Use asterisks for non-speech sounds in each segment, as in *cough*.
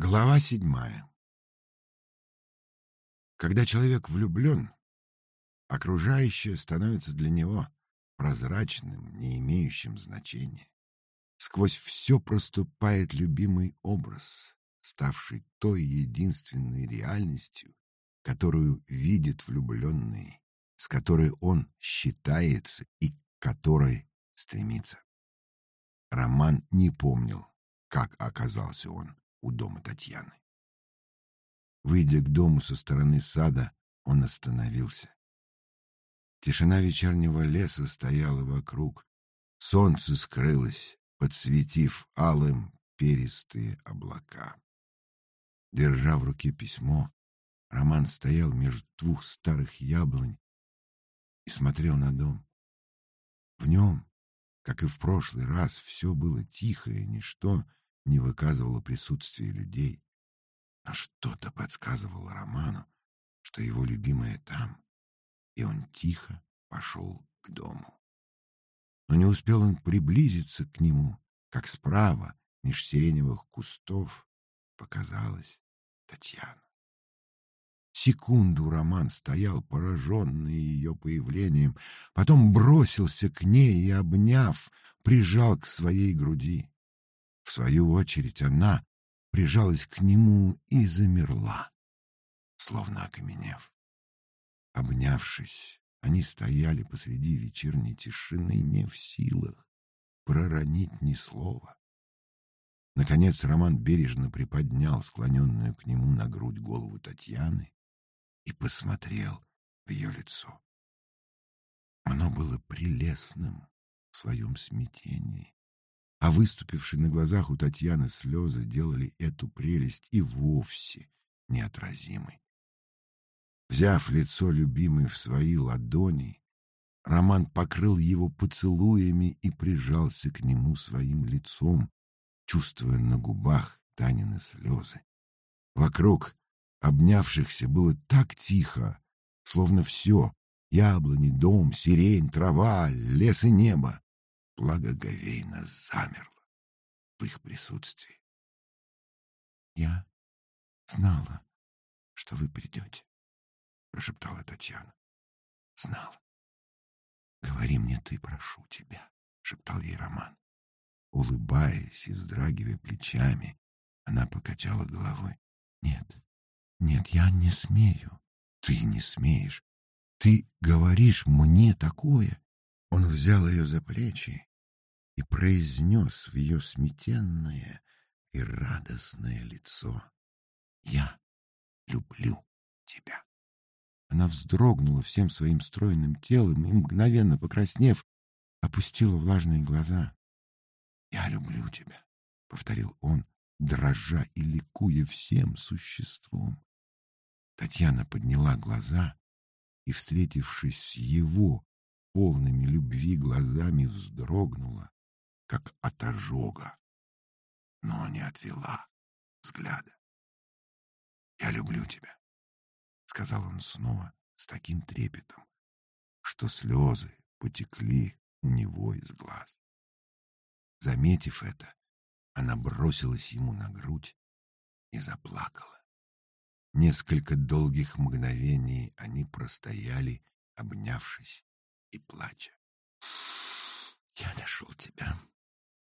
Глава седьмая. Когда человек влюблен, окружающее становится для него прозрачным, не имеющим значения. Сквозь все проступает любимый образ, ставший той единственной реальностью, которую видит влюбленный, с которой он считается и к которой стремится. Роман не помнил, как оказался он у дома Татьяны. Выйдя к дому со стороны сада, он остановился. Тишина вечернего леса стояла вокруг. Солнце скрылось, подсветив алым перистые облака. Держа в руке письмо, Роман стоял между двух старых яблонь и смотрел на дом. В нем, как и в прошлый раз, все было тихо, и ничто не выказывало присутствия людей, но что-то подсказывало Роману, что его любимая там, и он тихо пошел к дому. Но не успел он приблизиться к нему, как справа, меж сиреневых кустов, показалась Татьяна. Секунду Роман стоял, пораженный ее появлением, потом бросился к ней и, обняв, прижал к своей груди. В свою очередь она прижалась к нему и замерла, словно окаменев. Обнявшись, они стояли посреди вечерней тишины, не в силах проронить ни слова. Наконец Роман бережно приподнял склоненную к нему на грудь голову Татьяны и посмотрел в ее лицо. Оно было прелестным в своем смятении, а выступившие на глазах у Татьяны слезы делали эту прелесть и вовсе неотразимой. Взяв лицо любимой в свои ладони, Роман покрыл его поцелуями и прижался к нему своим лицом, чувствуя на губах Танины слезы. Вокруг обнявшихся было так тихо, словно все — яблони, дом, сирень, трава, лес и небо благоговейно замерла в их присутствии. «Я знала, что вы придете», — прошептала Татьяна. «Знала. Говори мне ты, прошу тебя», — шептал ей Роман. Улыбаясь и вздрагивая плечами, она покачала головой. «Нет, нет, я не смею. Ты не смеешь. Ты говоришь мне такое». Он взял ее за плечи и произнес в ее смятенное и радостное лицо «Я люблю тебя». Она вздрогнула всем своим стройным телом и, мгновенно покраснев, опустила влажные глаза. «Я люблю тебя», — повторил он, дрожа и ликуя всем существом. Татьяна подняла глаза и, встретившись с его полными любви глазами, вздрогнула как от ожога, но не отвела взгляда. «Я люблю тебя», — сказал он снова с таким трепетом, что слезы потекли у него из глаз. Заметив это, она бросилась ему на грудь и заплакала. Несколько долгих мгновений они простояли, обнявшись и плача. «Я нашел тебя»,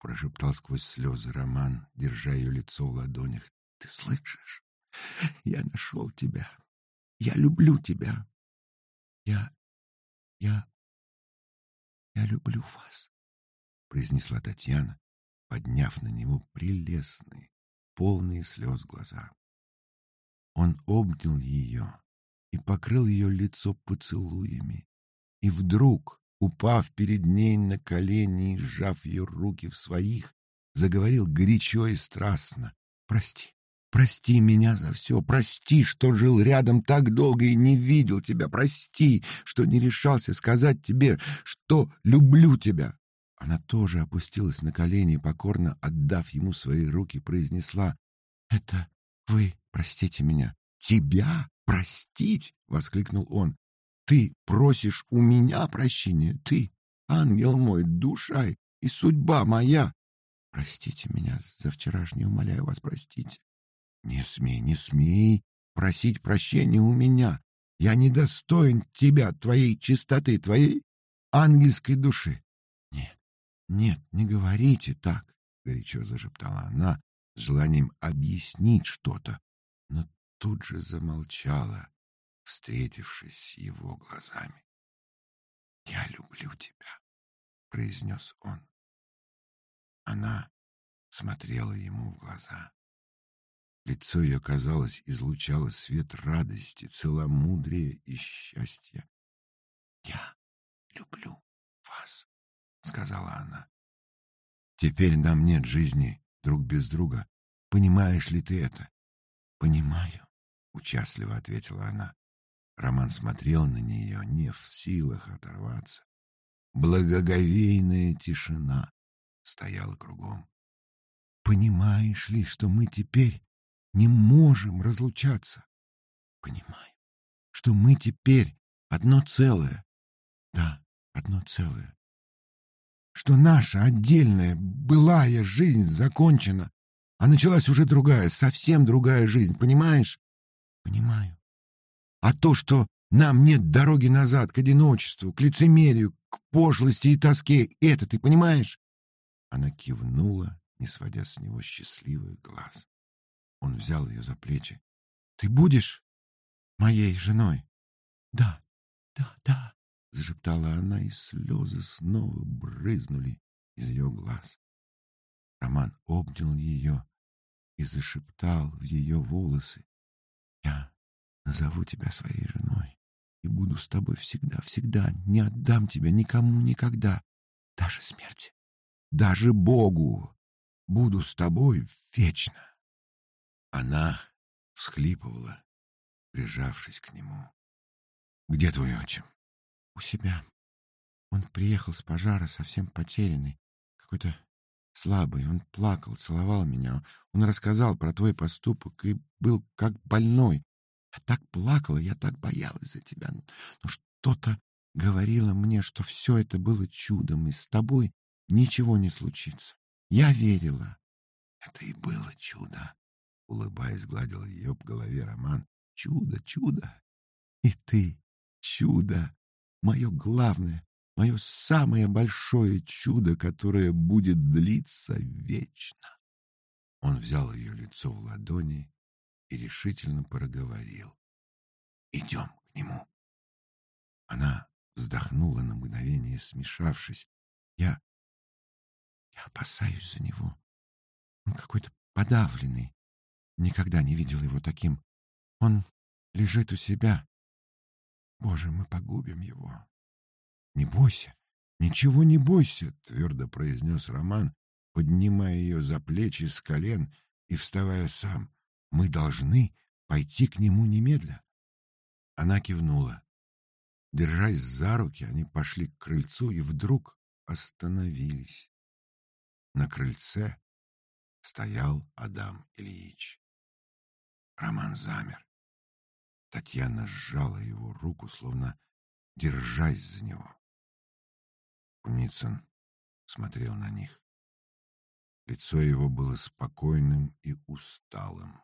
прошептал сквозь слезы Роман, держа ее лицо в ладонях. «Ты слышишь? Я нашел тебя. Я люблю тебя. Я... я... я люблю вас», — произнесла Татьяна, подняв на него прелестные, полные слез глаза. Он обнял ее и покрыл ее лицо поцелуями. И вдруг упав перед ней на колени и сжав ее руки в своих, заговорил горячо и страстно. «Прости, прости меня за все, прости, что жил рядом так долго и не видел тебя, прости, что не решался сказать тебе, что люблю тебя». Она тоже опустилась на колени, покорно отдав ему свои руки, произнесла «Это вы простите меня». «Тебя простить?» — воскликнул он. Ты просишь у меня прощения, ты, ангел мой, душа и судьба моя. Простите меня за вчерашнее, умоляю вас, простите. Не смей, не смей просить прощения у меня. Я недостоин тебя, твоей чистоты, твоей ангельской души. Нет, нет, не говорите так, горячо зашептала она, с желанием объяснить что-то, но тут же замолчала, встретившись с его глазами. «Я люблю тебя», — произнес он. Она смотрела ему в глаза. Лицо ее, казалось, излучало свет радости, целомудрия и счастья. «Я люблю вас», — сказала она. «Теперь нам нет жизни друг без друга. Понимаешь ли ты это?» «Понимаю», — участливо ответила она. Роман смотрел на нее, не в силах оторваться. Благоговейная тишина стояла кругом. «Понимаешь ли, что мы теперь не можем разлучаться?» «Понимаю, что мы теперь одно целое». «Да, одно целое». «Что наша отдельная, былая жизнь закончена, а началась уже другая, совсем другая жизнь, понимаешь?» «Понимаю». А то, что нам нет дороги назад к одиночеству, к лицемерию, к пошлости и тоске, это ты понимаешь? Она кивнула, не сводя с него счастливый глаз. Он взял ее за плечи. Ты будешь моей женой? Да, да, да, зашептала она, и слезы снова брызнули из ее глаз. Роман обнял ее и зашептал в ее волосы. Я Назову тебя своей женой и буду с тобой всегда, всегда. Не отдам тебя никому никогда, даже смерти, даже Богу. Буду с тобой вечно. Она всхлипывала, прижавшись к нему. Где твой отчим? У себя. Он приехал с пожара совсем потерянный, какой-то слабый. Он плакал, целовал меня. Он рассказал про твой поступок и был как больной. Я так плакала, я так боялась за тебя. Но что-то говорило мне, что все это было чудом, и с тобой ничего не случится. Я верила. Это и было чудо. Улыбаясь, гладил ее по голове Роман. Чудо, чудо. И ты, чудо, мое главное, мое самое большое чудо, которое будет длиться вечно. Он взял ее лицо в ладони и решительно проговорил. «Идем к нему». Она вздохнула на мгновение, смешавшись. «Я... я опасаюсь за него. Он какой-то подавленный. Никогда не видел его таким. Он лежит у себя. Боже, мы погубим его». «Не бойся, ничего не бойся», — твердо произнес Роман, поднимая ее за плечи с колен и вставая сам. Мы должны пойти к нему немедля. Она кивнула. Держась за руки, они пошли к крыльцу и вдруг остановились. На крыльце стоял Адам Ильич. Роман замер. Татьяна сжала его руку, словно держась за него. Куницын смотрел на них. Лицо его было спокойным и усталым.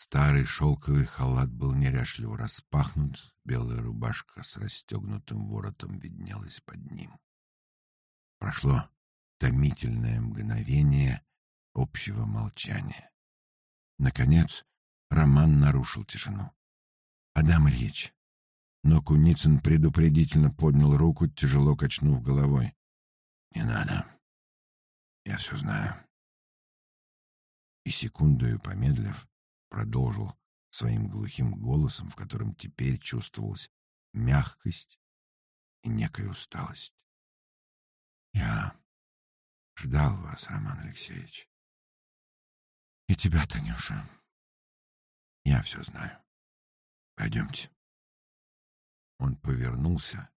Старый шелковый халат был неряшливо распахнут, белая рубашка с расстегнутым воротом виднелась под ним. Прошло томительное мгновение общего молчания. Наконец Роман нарушил тишину. «Адам Ильич!» Но Куницын предупредительно поднял руку, тяжело качнув головой. «Не надо. Я все знаю». И секунду помедлив, продолжил своим глухим голосом, в котором теперь чувствовалась мягкость и некая усталость. Я ждал вас, Роман Алексеевич. И тебя, Танюша. Я все знаю. Пойдемте. Он повернулся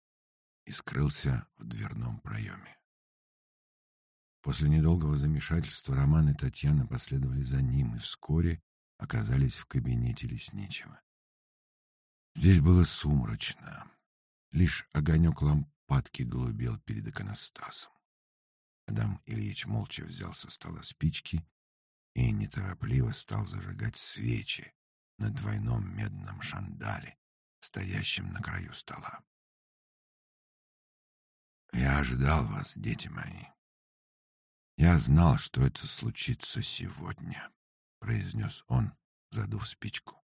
и скрылся в дверном проеме. После недолгого замешательства Роман и Татьяна последовали за ним, и вскоре оказались в кабинете лесничего. Здесь было сумрачно. Лишь огонек лампадки голубел перед иконостасом. Адам Ильич молча взял со стола спички и неторопливо стал зажигать свечи на двойном медном шандале, стоящем на краю стола. «Я ожидал вас, дети мои. Я знал, что это случится сегодня», — произнес он, задув спичку.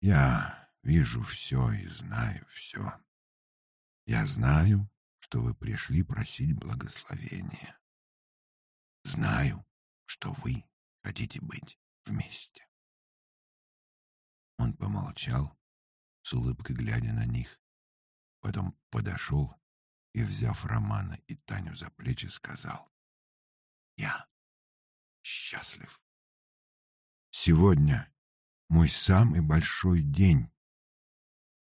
«Я вижу все и знаю все. Я знаю, что вы пришли просить благословения. Знаю, что вы хотите быть вместе». Он помолчал, с улыбкой глядя на них, потом подошел и, взяв Романа и Таню за плечи, сказал, «Я счастлив. Сегодня мой самый большой день,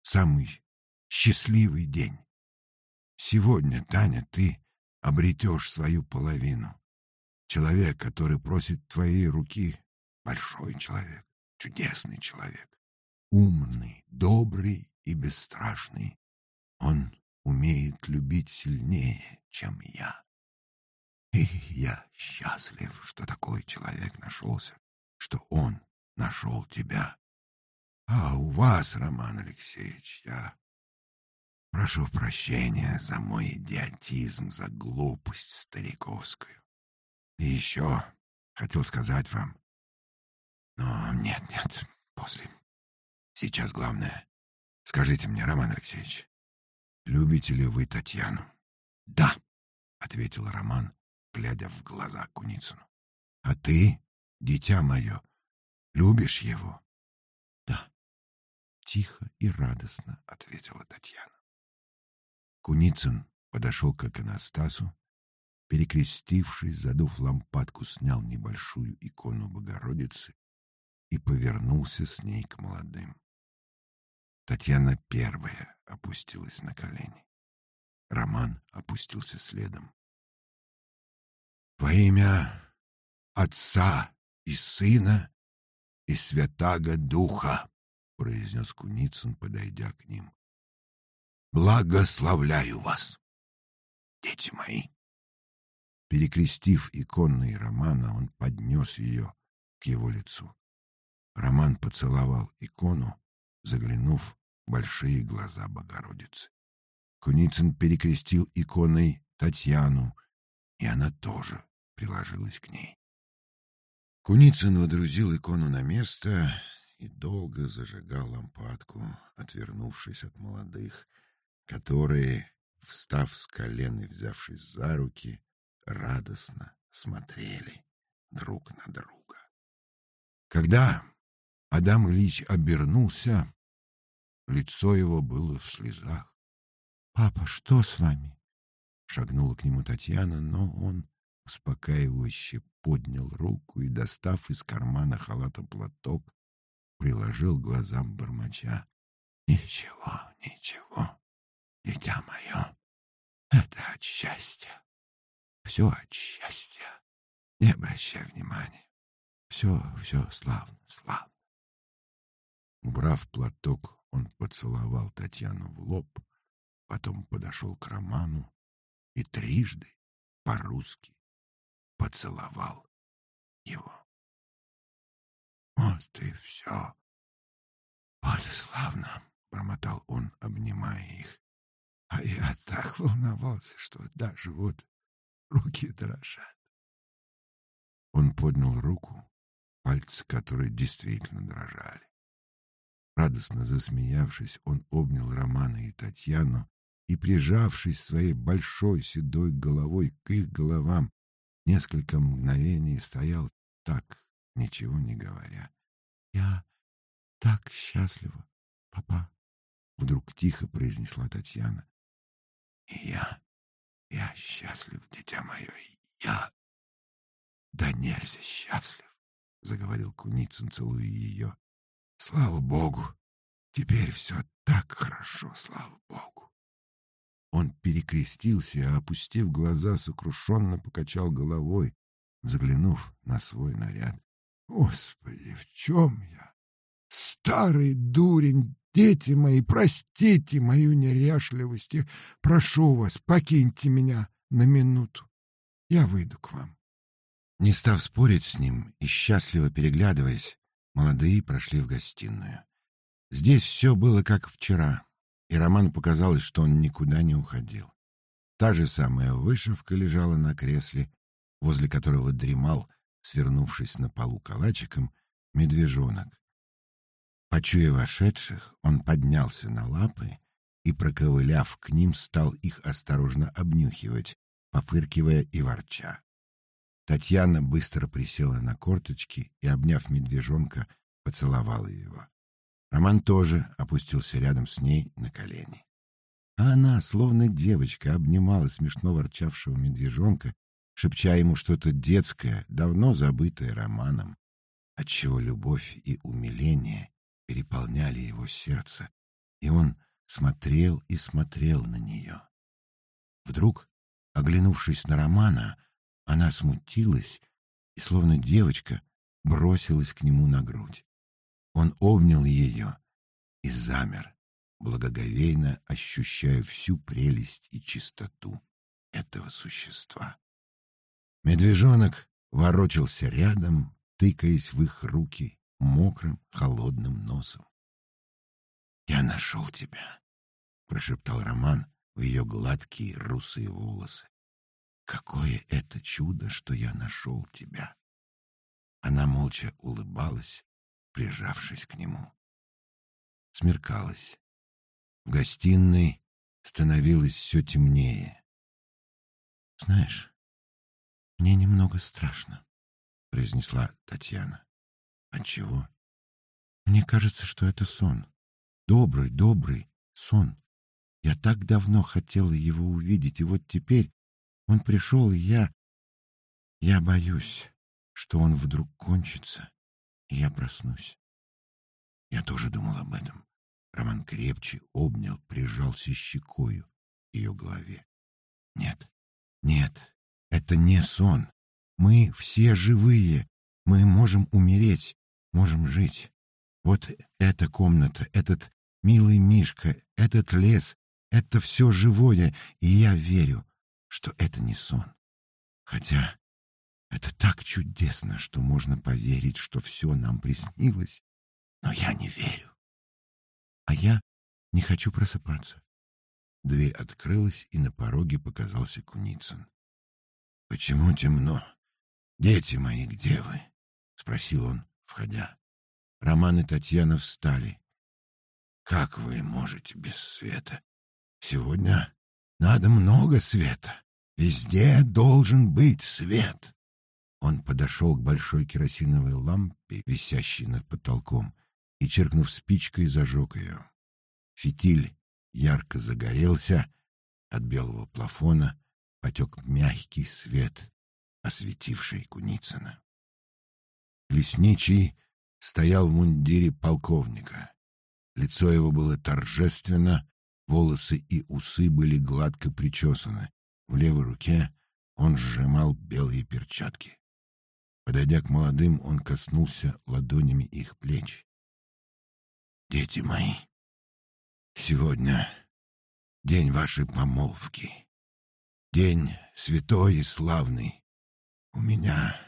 самый счастливый день. Сегодня, Таня, ты обретешь свою половину. Человек, который просит твоей руки, большой человек, чудесный человек, умный, добрый и бесстрашный. Он умеет любить сильнее, чем я. И я счастлив, что такой человек нашелся, что он нашел тебя. А у вас, Роман Алексеевич, я прошу прощения за мой идиотизм, за глупость стариковскую. И еще хотел сказать вам, но нет, нет, после. Сейчас главное. Скажите мне, Роман Алексеевич, любите ли вы Татьяну? Да, ответил Роман, глядя в глаза Куницыну. А ты, дитя мое, любишь его? Да. Тихо и радостно ответила Татьяна. Куницын подошел к Анастасу, перекрестившись, задув лампадку, снял небольшую икону Богородицы и повернулся с ней к молодым. Татьяна первая опустилась на колени. Роман опустился следом. «Во имя Отца и Сына и Святаго Духа!» — произнес Куницын, подойдя к ним. «Благословляю вас, дети мои!» Перекрестив иконной Романа, он поднес ее к его лицу. Роман поцеловал икону, заглянув в большие глаза Богородицы. Куницын перекрестил иконой Татьяну, и она тоже приложилась к ней. Куницын водрузил икону на место и долго зажигал лампадку, отвернувшись от молодых, которые, встав с колен и взявшись за руки, радостно смотрели друг на друга. Когда Адам Ильич обернулся, лицо его было в слезах. «Папа, что с вами?» Шагнула к нему Татьяна, но он успокаивающе поднял руку и, достав из кармана халата платок, приложил глазам бормоча. «Ничего, ничего, дитя мое, это от счастья, все от счастья, не обращай внимания, все, все славно, славно». Убрав платок, он поцеловал Татьяну в лоб, потом подошел к Роману и трижды по-русски поцеловал его. «Вот и все. Вот и славно!» — промотал он, обнимая их. «А я так волновался, что даже вот руки дрожат». Он поднял руку, пальцы которой действительно дрожали. Радостно засмеявшись, он обнял Романа и Татьяну и, прижавшись своей большой седой головой к их головам, несколько мгновений стоял так, ничего не говоря. «Я так счастлива, папа!» — вдруг тихо произнесла Татьяна. «И я, я счастлив, дитя мое, я да нельзя счастлив!» — заговорил Куницын, целуя ее. «Слава Богу! Теперь все так хорошо, слава Богу!» Он перекрестился, а, опустив глаза, сокрушенно покачал головой, взглянув на свой наряд. «Господи, в чем я? Старый дурень, дети мои, простите мою неряшливость прошу вас, покиньте меня на минуту. Я выйду к вам». Не став спорить с ним и счастливо переглядываясь, молодые прошли в гостиную. Здесь все было как вчера, и Роману показалось, что он никуда не уходил. Та же самая вышивка лежала на кресле, возле которого дремал, свернувшись на полу калачиком, медвежонок. Почуя вошедших, он поднялся на лапы и, проковыляв к ним, стал их осторожно обнюхивать, пофыркивая и ворча. Татьяна быстро присела на корточки и, обняв медвежонка, поцеловала его. Роман тоже опустился рядом с ней на колени. А она, словно девочка, обнимала смешно ворчавшего медвежонка, шепча ему что-то детское, давно забытое Романом, отчего любовь и умиление переполняли его сердце, и он смотрел и смотрел на нее. Вдруг, оглянувшись на Романа, она смутилась и, словно девочка, бросилась к нему на грудь. Он обнял ее и замер, благоговейно ощущая всю прелесть и чистоту этого существа. Медвежонок ворочался рядом, тыкаясь в их руки мокрым, холодным носом. «Я нашел тебя», — прошептал Роман в ее гладкие русые волосы. Какое это чудо, что я нашел тебя!» Она молча улыбалась, прижавшись к нему. Смеркалось. В гостиной становилось все темнее. «Знаешь, мне немного страшно», — произнесла Татьяна. «Отчего?» «Мне кажется, что это сон. Добрый, добрый сон. Я так давно хотела его увидеть, и вот теперь он пришел, и я... Я боюсь, что он вдруг кончится, я проснусь. Я тоже думал об этом. Роман крепче обнял, прижался щекою к ее голове. Нет, нет, это не сон. Мы все живые. Мы можем умереть, можем жить. Вот эта комната, этот милый Мишка, этот лес — это все живое, и я верю, что это не сон. Хотя это так чудесно, что можно поверить, что все нам приснилось, но я не верю. А я не хочу просыпаться. Дверь открылась, и на пороге показался Куницын. — Почему темно? Дети мои, где вы? — спросил он, входя. Роман и Татьяна встали. — Как вы можете без света? Сегодня надо много света. Везде должен быть свет. Он подошел к большой керосиновой лампе, висящей над потолком, и, черкнув спичкой, зажег ее. Фитиль ярко загорелся, от белого плафона потек мягкий свет, осветивший Куницына. Лесничий стоял в мундире полковника. Лицо его было торжественно, волосы и усы были гладко причесаны, в левой руке он сжимал белые перчатки. Подойдя к молодым, он коснулся ладонями их плеч. «Дети мои, сегодня день вашей помолвки, день святой и славный. У меня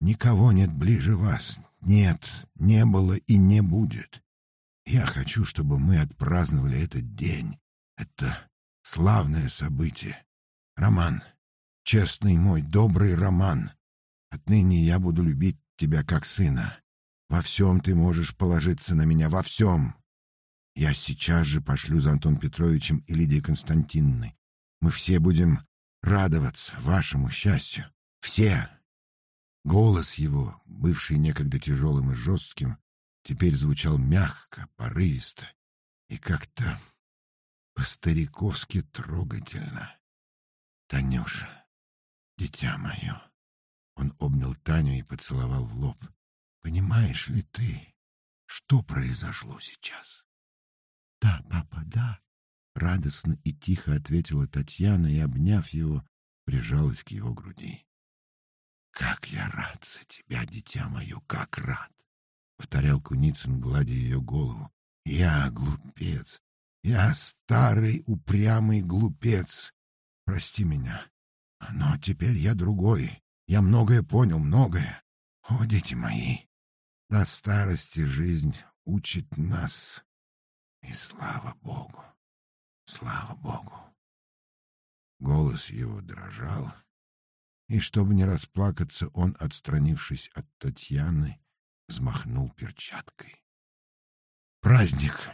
никого нет ближе вас, нет, не было и не будет. Я хочу, чтобы мы отпраздновали этот день, это славное событие. Роман, честный мой, добрый Роман, отныне я буду любить тебя как сына. Во всем ты можешь положиться на меня, во всем. Я сейчас же пошлю за Антон Петровичем и Лидией Константиновной. Мы все будем радоваться вашему счастью. Все. Голос его, бывший некогда тяжелым и жестким, теперь звучал мягко, порывисто и как-то по-стариковски трогательно. «Танюша, дитя мое!» Он обнял Таню и поцеловал в лоб. «Понимаешь ли ты, что произошло сейчас?» «Да, папа, да!» Радостно и тихо ответила Татьяна и, обняв его, прижалась к его груди. «Как я рад за тебя, дитя мое, как рад!» — повторял Куницын, гладя ее голову. «Я глупец, я старый упрямый глупец, Прости меня. Но теперь я другой. Я многое понял, многое. О, дети мои, до старости жизнь учит нас. И слава Богу, слава Богу. Голос его дрожал, и, чтобы не расплакаться, он, отстранившись от Татьяны, взмахнул перчаткой. «Праздник!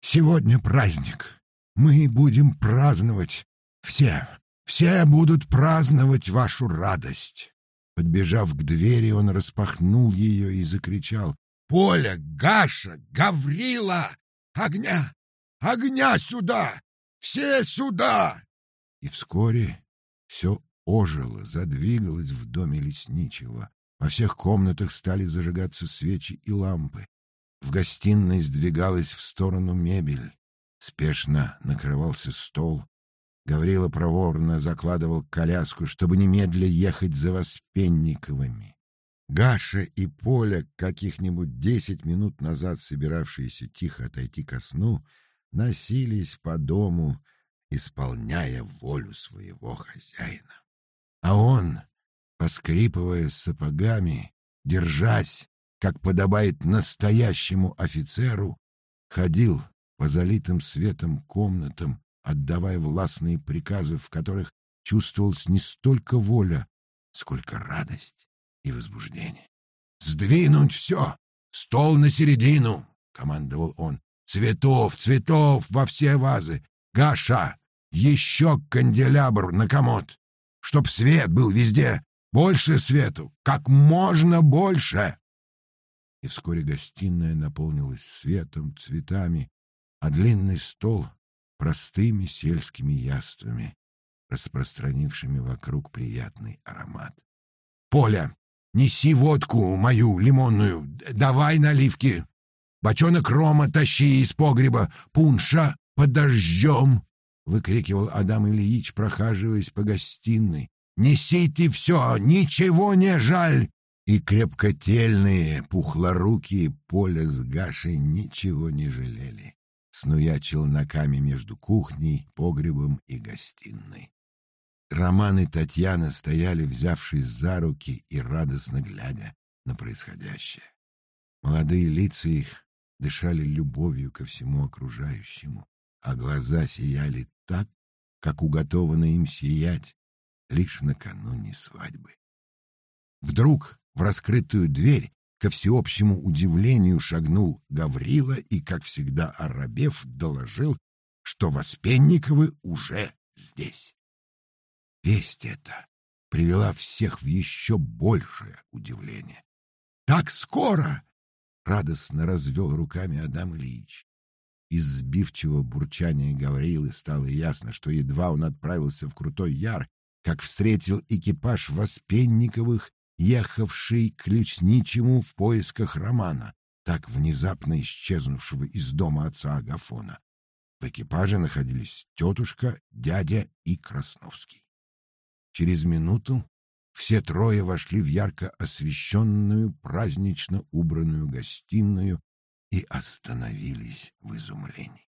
Сегодня праздник! Мы будем праздновать! Все, все будут праздновать вашу радость!» Подбежав к двери, он распахнул ее и закричал. «Поля, Гаша, Гаврила! Огня! Огня сюда! Все сюда!» И вскоре все ожило, задвигалось в доме лесничего. Во всех комнатах стали зажигаться свечи и лампы. В гостиной сдвигалась в сторону мебель. Спешно накрывался стол. Гаврила проворно закладывал коляску, чтобы немедля ехать за Воспенниковыми. Гаша и Поля, каких-нибудь десять минут назад собиравшиеся тихо отойти ко сну, носились по дому, исполняя волю своего хозяина. А он, поскрипывая сапогами, держась, как подобает настоящему офицеру, ходил по залитым светом комнатам, отдавая властные приказы, в которых чувствовалась не столько воля, сколько радость и возбуждение. «Сдвинуть все! Стол на середину!» — командовал он. «Цветов, цветов во все вазы! Гаша, еще канделябр на комод! чтоб свет был везде, больше свету, как можно больше. И вскоре гостиная наполнилась светом, цветами, а длинный стол — простыми сельскими яствами, распространившими вокруг приятный аромат. «Поля, неси водку мою лимонную, давай наливки. Бочонок рома тащи из погреба, пунша под выкрикивал Адам Ильич, прохаживаясь по гостиной. «Несите все, ничего не жаль!» И крепкотельные, пухлорукие Поля с Гашей ничего не жалели, снуя челноками между кухней, погребом и гостиной. Роман и Татьяна стояли, взявшись за руки и радостно глядя на происходящее. Молодые лица их дышали любовью ко всему окружающему а глаза сияли так, как уготовано им сиять лишь накануне свадьбы. Вдруг в раскрытую дверь ко всеобщему удивлению шагнул Гаврила и, как всегда оробев, доложил, что Воспенниковы уже здесь. Весть эта привела всех в еще большее удивление. «Так скоро!» — радостно развел руками Адам Ильич. Из сбивчивого бурчания Гаврилы стало ясно, что едва он отправился в Крутой Яр, как встретил экипаж Воспенниковых, ехавший к Ключничему в поисках Романа, так внезапно исчезнувшего из дома отца Агафона. В экипаже находились тетушка, дядя и Красновский. Через минуту все трое вошли в ярко освещенную, празднично убранную гостиную, и остановились в изумлении.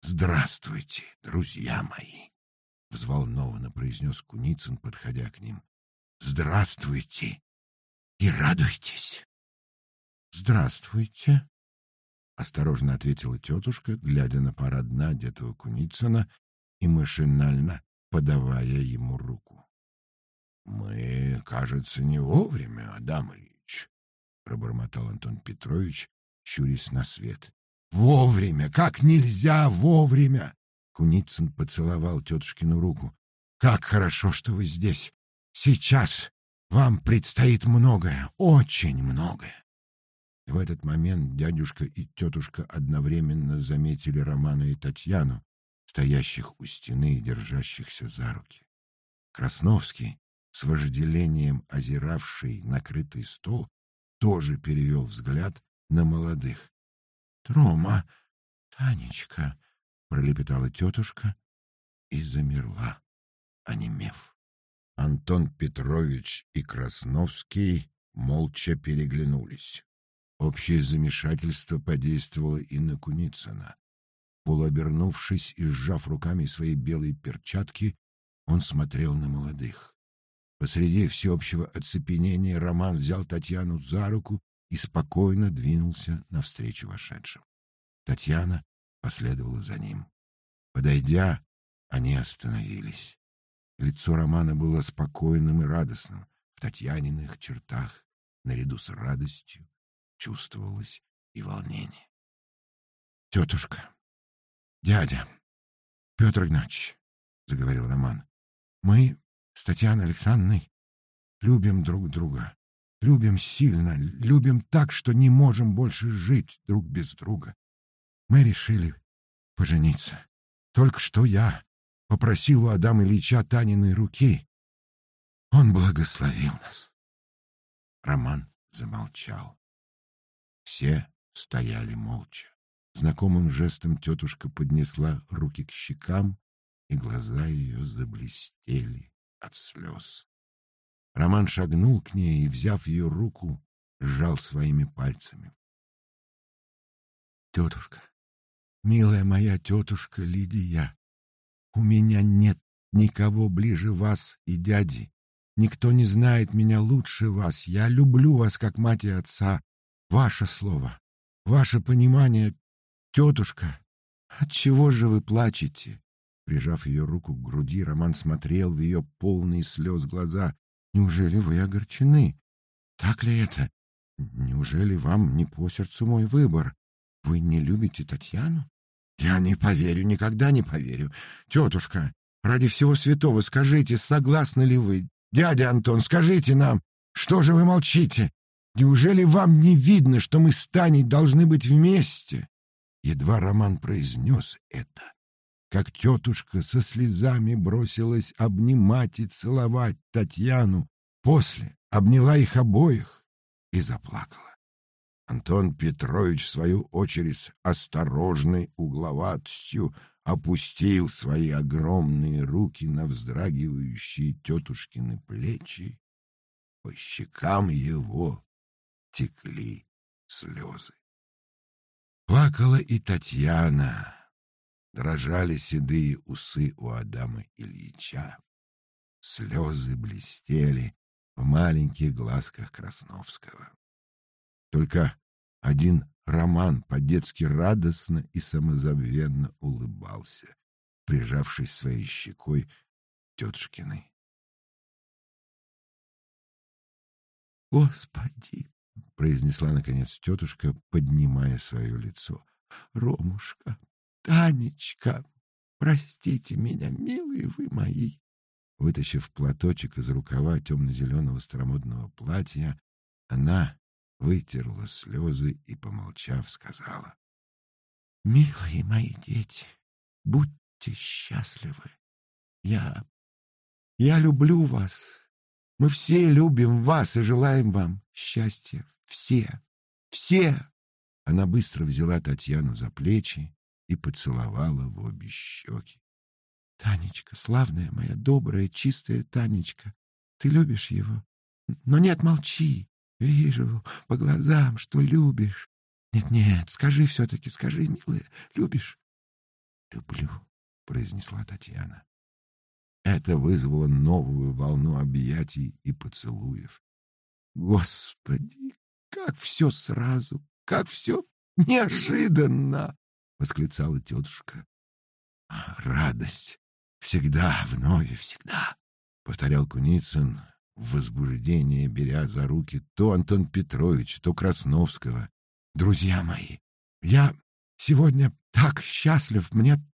«Здравствуйте, друзья мои!» — взволнованно произнес Куницын, подходя к ним. «Здравствуйте и радуйтесь!» «Здравствуйте!» — осторожно ответила тетушка, глядя на парадно одетого Куницына и машинально подавая ему руку. «Мы, кажется, не вовремя, Адам Ильич пробормотал Антон Петрович, щурясь на свет. Вовремя, как нельзя вовремя. Куницын поцеловал тетушкину руку. Как хорошо, что вы здесь. Сейчас вам предстоит многое, очень многое. В этот момент дядюшка и тетушка одновременно заметили Романа и Татьяну, стоящих у стены и держащихся за руки. Красновский, с вожделением озиравший накрытый стол, тоже перевел взгляд на молодых. «Трома, Танечка!» — пролепетала тетушка и замерла, онемев. Антон Петрович и Красновский молча переглянулись. Общее замешательство подействовало и на Куницына. Полуобернувшись и сжав руками свои белые перчатки, он смотрел на молодых. Посреди всеобщего оцепенения Роман взял Татьяну за руку и спокойно двинулся навстречу вошедшим. Татьяна последовала за ним. Подойдя, они остановились. Лицо Романа было спокойным и радостным. В Татьяниных чертах, наряду с радостью, чувствовалось и волнение. «Тетушка, дядя, Петр Игнатьевич», — заговорил Роман, — «мы с Татьяной Александровной любим друг друга, любим сильно, любим так, что не можем больше жить друг без друга. Мы решили пожениться. Только что я попросил у Адама Ильича Таниной руки. Он благословил нас. Роман замолчал. Все стояли молча. Знакомым жестом тетушка поднесла руки к щекам, и глаза ее заблестели от слез. Роман шагнул к ней и, взяв ее руку, сжал своими пальцами. «Тетушка, милая моя тетушка Лидия, у меня нет никого ближе вас и дяди. Никто не знает меня лучше вас. Я люблю вас, как мать и отца. Ваше слово, ваше понимание, тетушка. От чего же вы плачете? Прижав ее руку к груди, Роман смотрел в ее полные слез глаза. Неужели вы огорчены? Так ли это? Неужели вам не по сердцу мой выбор? Вы не любите Татьяну? Я не поверю, никогда не поверю. Тетушка, ради всего святого скажите, согласны ли вы? Дядя Антон, скажите нам, что же вы молчите? Неужели вам не видно, что мы с Таней должны быть вместе? Едва Роман произнес это, как тетушка со слезами бросилась обнимать и целовать Татьяну, после обняла их обоих и заплакала. Антон Петрович, в свою очередь, осторожной угловатостью опустил свои огромные руки на вздрагивающие тетушкины плечи. По щекам его текли слезы. Плакала и Татьяна, дрожали седые усы у Адама Ильича. Слезы блестели в маленьких глазках Красновского. Только один Роман по-детски радостно и самозабвенно улыбался, прижавшись своей щекой тетушкиной. «Господи!» — произнесла, наконец, тетушка, поднимая свое лицо. «Ромушка, Танечка, простите меня, милые вы мои!» Вытащив платочек из рукава темно-зеленого старомодного платья, она вытерла слезы и, помолчав, сказала. «Милые мои дети, будьте счастливы. Я... я люблю вас. Мы все любим вас и желаем вам счастья. Все. Все!» Она быстро взяла Татьяну за плечи и поцеловала в обе щеки. Танечка, славная моя, добрая, чистая Танечка, ты любишь его? Но нет, молчи. Вижу по глазам, что любишь. Нет-нет, скажи все-таки, скажи, милая, любишь? Люблю, произнесла Татьяна. Это вызвало новую волну объятий и поцелуев. Господи, как все сразу, как все неожиданно! — восклицала тетушка. «Радость! Всегда, вновь и всегда!» — повторял Куницын в возбуждении, беря за руки то Антон Петрович, то Красновского. «Друзья мои, я сегодня так счастлив, мне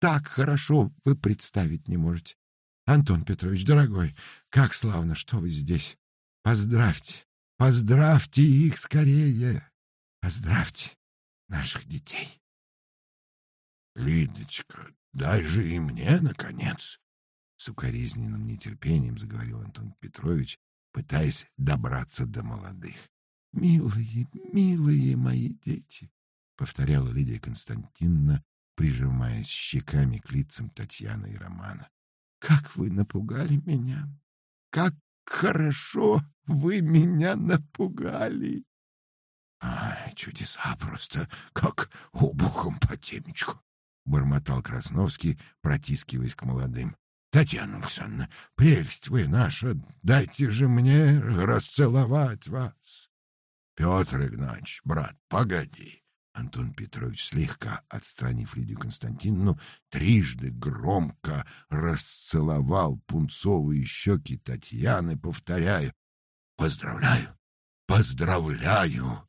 так хорошо, вы представить не можете. Антон Петрович, дорогой, как славно, что вы здесь. Поздравьте, поздравьте их скорее. Поздравьте наших детей. Лидочка, дай же и мне, наконец!» С укоризненным нетерпением заговорил Антон Петрович, пытаясь добраться до молодых. «Милые, милые мои дети!» — повторяла Лидия Константиновна, прижимаясь щеками к лицам Татьяны и Романа. «Как вы напугали меня! Как хорошо вы меня напугали!» «Ай, чудеса просто, как обухом по темечку!» бормотал Красновский, протискиваясь к молодым. Татьяна Александровна, прелесть вы наша, дайте же мне расцеловать вас. Петр Игнатьевич, брат, погоди. Антон Петрович, слегка отстранив Лидию Константиновну, трижды громко расцеловал пунцовые щеки Татьяны, повторяя «Поздравляю, поздравляю,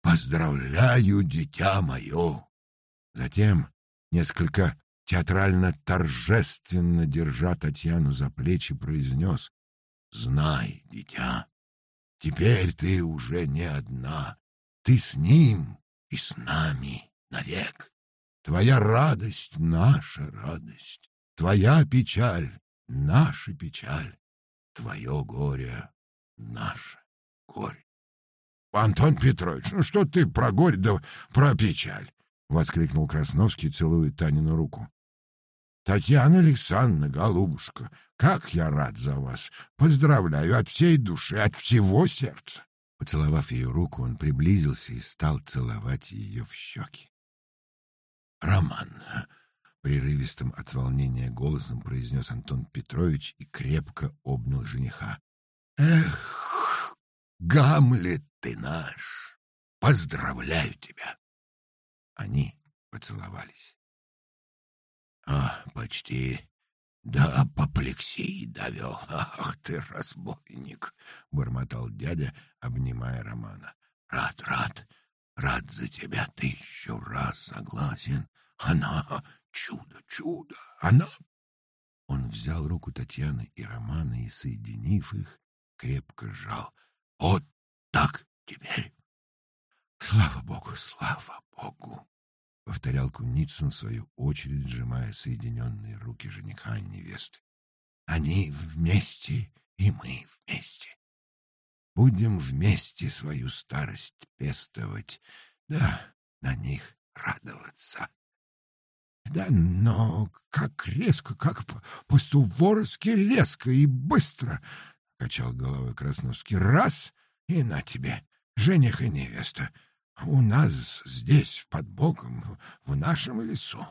поздравляю, дитя мое!» Затем, несколько театрально торжественно держа Татьяну за плечи, произнес «Знай, дитя, теперь ты уже не одна, ты с ним и с нами навек. Твоя радость — наша радость, твоя печаль — наша печаль, твое горе — наше горе». «Антон Петрович, ну что ты про горе да про печаль?» — воскликнул Красновский, целуя Танину руку. Татьяна Александровна, голубушка, как я рад за вас! Поздравляю от всей души, от всего сердца!» Поцеловав ее руку, он приблизился и стал целовать ее в щеки. «Роман!» — прерывистым от волнения голосом произнес Антон Петрович и крепко обнял жениха. «Эх, Гамлет ты наш! Поздравляю тебя!» Они поцеловались. А, почти до апоплексии довел. Ах ты, разбойник! — бормотал дядя, обнимая Романа. Рад, рад, рад за тебя тысячу раз согласен. Она — чудо, чудо, она... Он взял руку Татьяны и Романа и, соединив их, крепко сжал. Вот так теперь. Слава Богу, слава Богу! — повторял Куницын, в свою очередь сжимая соединенные руки жениха и невесты. «Они вместе, и мы вместе. Будем вместе свою старость пестовать, да на них радоваться». «Да, но как резко, как по-суворовски резко и быстро!» — качал головой Красновский. «Раз — и на тебе, жених и невеста!» У нас здесь, под боком, в нашем лесу.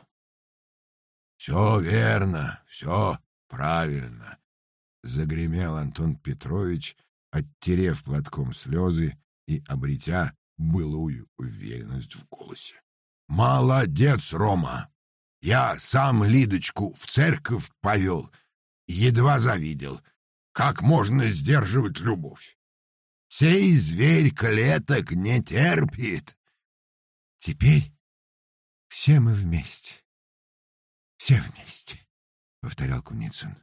Все верно, все правильно, загремел Антон Петрович, оттерев платком слезы и обретя былую уверенность в голосе. Молодец, Рома! Я сам Лидочку в церковь повел, едва завидел, как можно сдерживать любовь. Сей зверь клеток не терпит. Теперь все мы вместе. Все вместе, — повторял Куницын.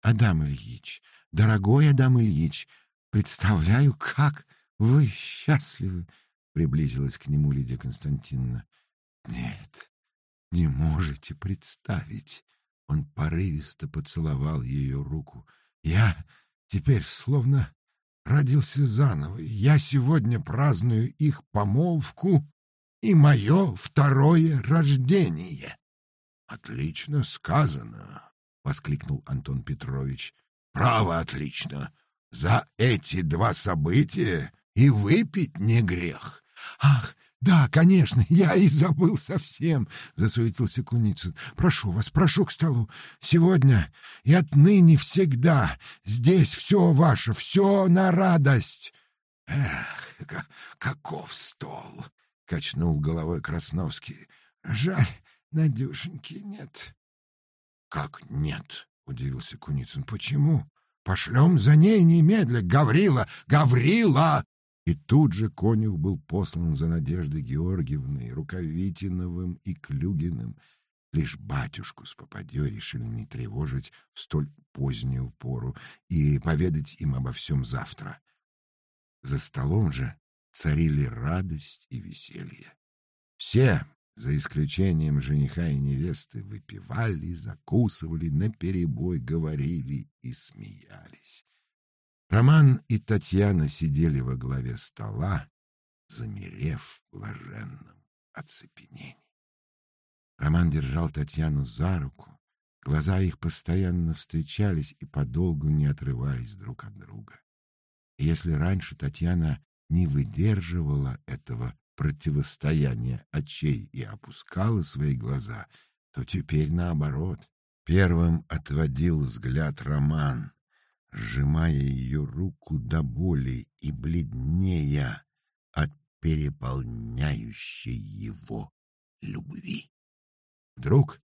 Адам Ильич, дорогой Адам Ильич, представляю, как вы счастливы, — приблизилась к нему Лидия Константиновна. Нет, не можете представить. Он порывисто поцеловал ее руку. Я теперь словно родился заново. Я сегодня праздную их помолвку и мое второе рождение. — Отлично сказано, — воскликнул Антон Петрович. — Право, отлично. За эти два события и выпить не грех. — Ах, «Да, конечно, я и забыл совсем», — засуетился Куницын. «Прошу вас, прошу к столу. Сегодня и отныне всегда здесь все ваше, все на радость». «Эх, каков стол!» — качнул головой Красновский. «Жаль, Надюшеньки нет». «Как нет?» — удивился Куницын. «Почему? Пошлем за ней немедля. Гаврила! Гаврила!» И тут же конюх был послан за Надеждой Георгиевной, Рукавитиновым и Клюгиным. Лишь батюшку с попадьей решили не тревожить в столь позднюю пору и поведать им обо всем завтра. За столом же царили радость и веселье. Все, за исключением жениха и невесты, выпивали, закусывали, наперебой говорили и смеялись. Роман и Татьяна сидели во главе стола, замерев в блаженном оцепенении. Роман держал Татьяну за руку, глаза их постоянно встречались и подолгу не отрывались друг от друга. И если раньше Татьяна не выдерживала этого противостояния очей и опускала свои глаза, то теперь наоборот. Первым отводил взгляд Роман, сжимая ее руку до боли и бледнея от переполняющей его любви. Вдруг,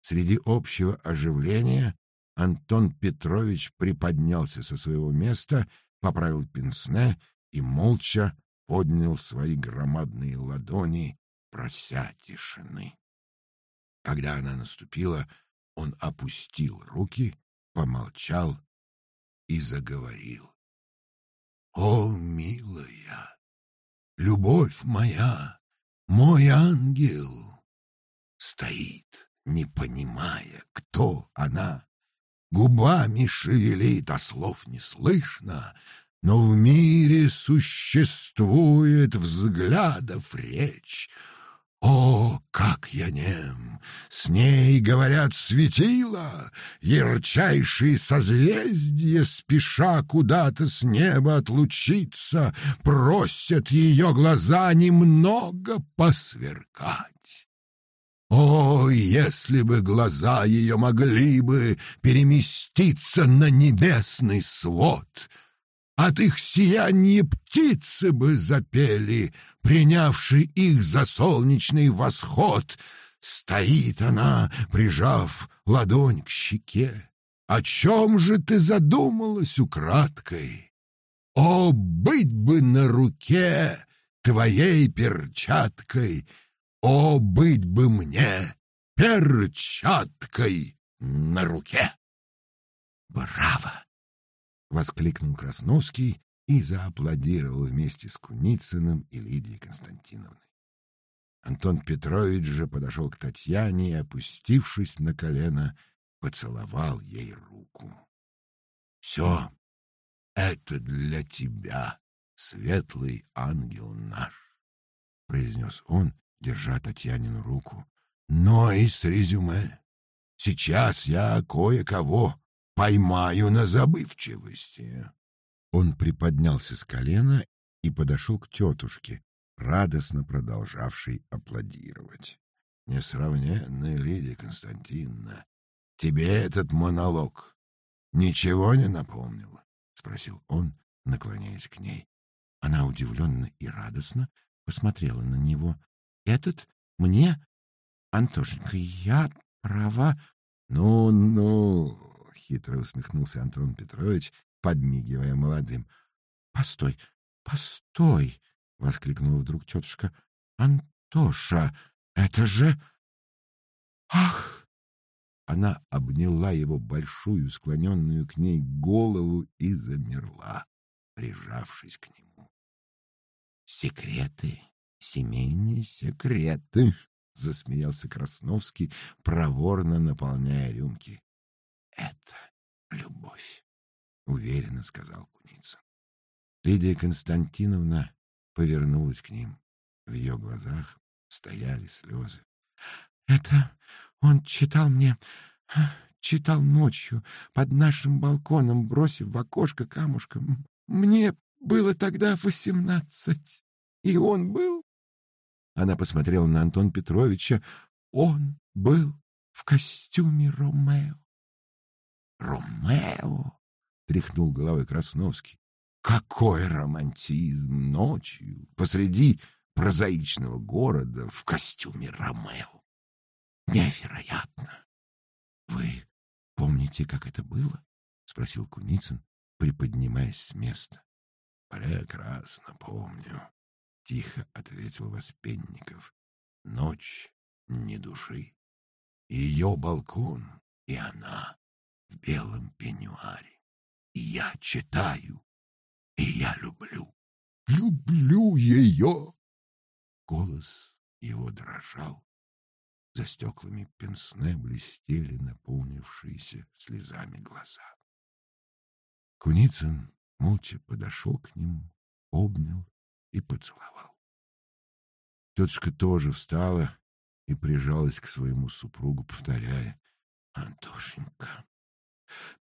среди общего оживления, Антон Петрович приподнялся со своего места, поправил пенсне и молча поднял свои громадные ладони, прося тишины. Когда она наступила, он опустил руки, помолчал и заговорил. «О, милая, любовь моя, мой ангел!» Стоит, не понимая, кто она. Губами шевелит, а слов не слышно, но в мире существует взглядов речь. О, как я нем! С ней, говорят, светила, ярчайшие созвездия, спеша куда-то с неба отлучиться, просят ее глаза немного посверкать. О, если бы глаза ее могли бы переместиться на небесный свод — от их сияния птицы бы запели, принявши их за солнечный восход. Стоит она, прижав ладонь к щеке. О чем же ты задумалась украдкой? О, быть бы на руке твоей перчаткой! О, быть бы мне перчаткой на руке! Браво! — воскликнул Красновский и зааплодировал вместе с Куницыным и Лидией Константиновной. Антон Петрович же подошел к Татьяне и, опустившись на колено, поцеловал ей руку. — Все это для тебя, светлый ангел наш, — произнес он, держа Татьянину руку. — Но и с резюме. Сейчас я кое-кого поймаю на забывчивости. Он приподнялся с колена и подошел к тетушке, радостно продолжавшей аплодировать. Несравненная Лидия Константиновна, тебе этот монолог ничего не напомнил? спросил он, наклоняясь к ней. Она удивленно и радостно посмотрела на него. Этот мне, Антошенька, я права. Ну, ну, хитро усмехнулся Антон Петрович, подмигивая молодым. Постой, постой, воскликнула вдруг тетушка. Антоша, это же Ах! Она обняла его большую, склоненную к ней голову и замерла, прижавшись к нему. Секреты, семейные секреты, засмеялся Красновский, проворно наполняя рюмки. Это любовь, уверенно сказал Куницын. Лидия Константиновна повернулась к ним. В ее глазах стояли слезы. Это он читал мне, читал ночью под нашим балконом, бросив в окошко камушком. Мне было тогда восемнадцать, и он был... Она посмотрела на Антон Петровича. Он был в костюме Ромео. Ромео, тряхнул головой Красновский. Какой романтизм ночью посреди прозаичного города в костюме Ромео. Невероятно. Вы помните, как это было? спросил Куницын, приподнимаясь с места. Прекрасно помню, тихо ответил Воспенников. Ночь ни души. Ее балкон и она в белом пеньюаре. И я читаю, и я люблю, люблю ее. Голос его дрожал. За стеклами пенсне блестели наполнившиеся слезами глаза. Куницын молча подошел к нему, обнял и поцеловал. Тетушка тоже встала и прижалась к своему супругу, повторяя «Антошенька,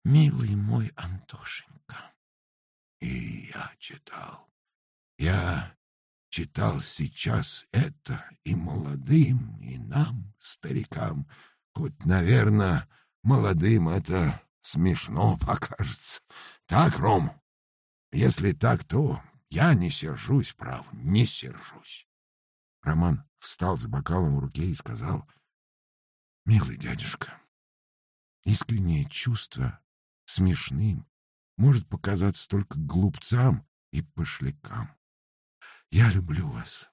милый мой Антошенька. И я читал. Я читал сейчас это и молодым, и нам, старикам, хоть, наверное, молодым это смешно покажется. Так, Ром? Если так, то я не сержусь, право, не сержусь. Роман встал с бокалом в руке и сказал, «Милый дядюшка, искреннее чувство смешным может показаться только глупцам и пошлякам. Я люблю вас.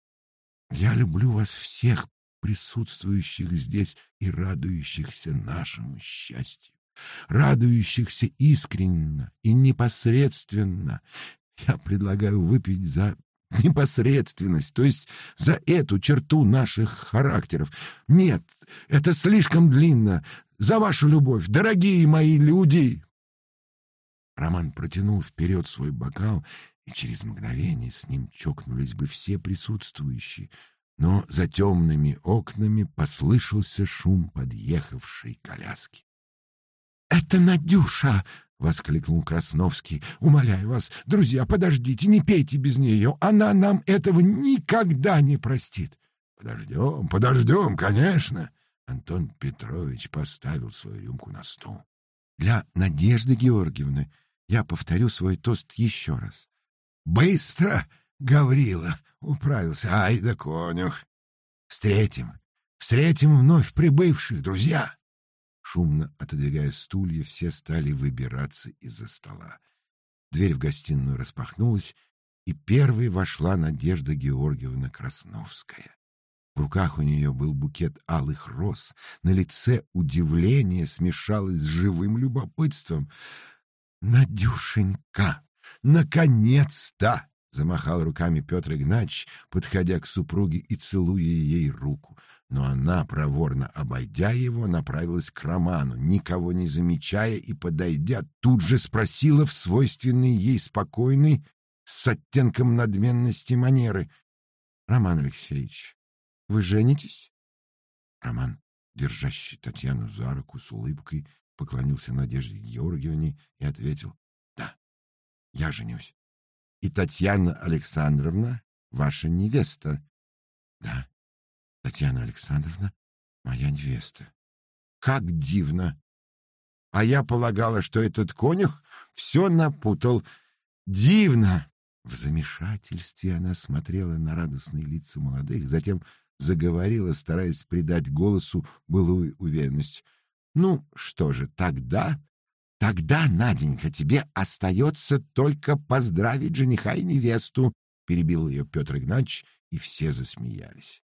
Я люблю вас всех присутствующих здесь и радующихся нашему счастью, радующихся искренне и непосредственно. Я предлагаю выпить за непосредственность, то есть за эту черту наших характеров. Нет, это слишком длинно. За вашу любовь, дорогие мои люди!» Роман протянул вперед свой бокал, и через мгновение с ним чокнулись бы все присутствующие, но за темными окнами послышался шум подъехавшей коляски. «Это Надюша!» — воскликнул Красновский. «Умоляю вас, друзья, подождите, не пейте без нее. Она нам этого никогда не простит». «Подождем, подождем, конечно!» Антон Петрович поставил свою рюмку на стол. «Для Надежды Георгиевны я повторю свой тост еще раз. «Быстро, Гаврила!» — управился. «Ай да конюх!» «Встретим! Встретим вновь прибывших, друзья!» Шумно отодвигая стулья, все стали выбираться из-за стола. Дверь в гостиную распахнулась, и первой вошла Надежда Георгиевна Красновская. В руках у нее был букет алых роз, на лице удивление смешалось с живым любопытством. «Надюшенька, наконец-то!» — замахал руками Петр Игнатьевич, подходя к супруге и целуя ей руку но она, проворно обойдя его, направилась к Роману, никого не замечая и, подойдя, тут же спросила в свойственной ей спокойной, с оттенком надменности манеры. — Роман Алексеевич, вы женитесь? Роман, держащий Татьяну за руку с улыбкой, поклонился Надежде Георгиевне и ответил — Да, я женюсь. — И Татьяна Александровна ваша невеста? — Да. Татьяна Александровна, моя невеста. Как дивно! А я полагала, что этот конюх все напутал. Дивно! В замешательстве она смотрела на радостные лица молодых, затем заговорила, стараясь придать голосу былую уверенность. «Ну, что же, тогда... Тогда, Наденька, тебе остается только поздравить жениха и невесту», — перебил ее Петр Игнатьевич, и все засмеялись.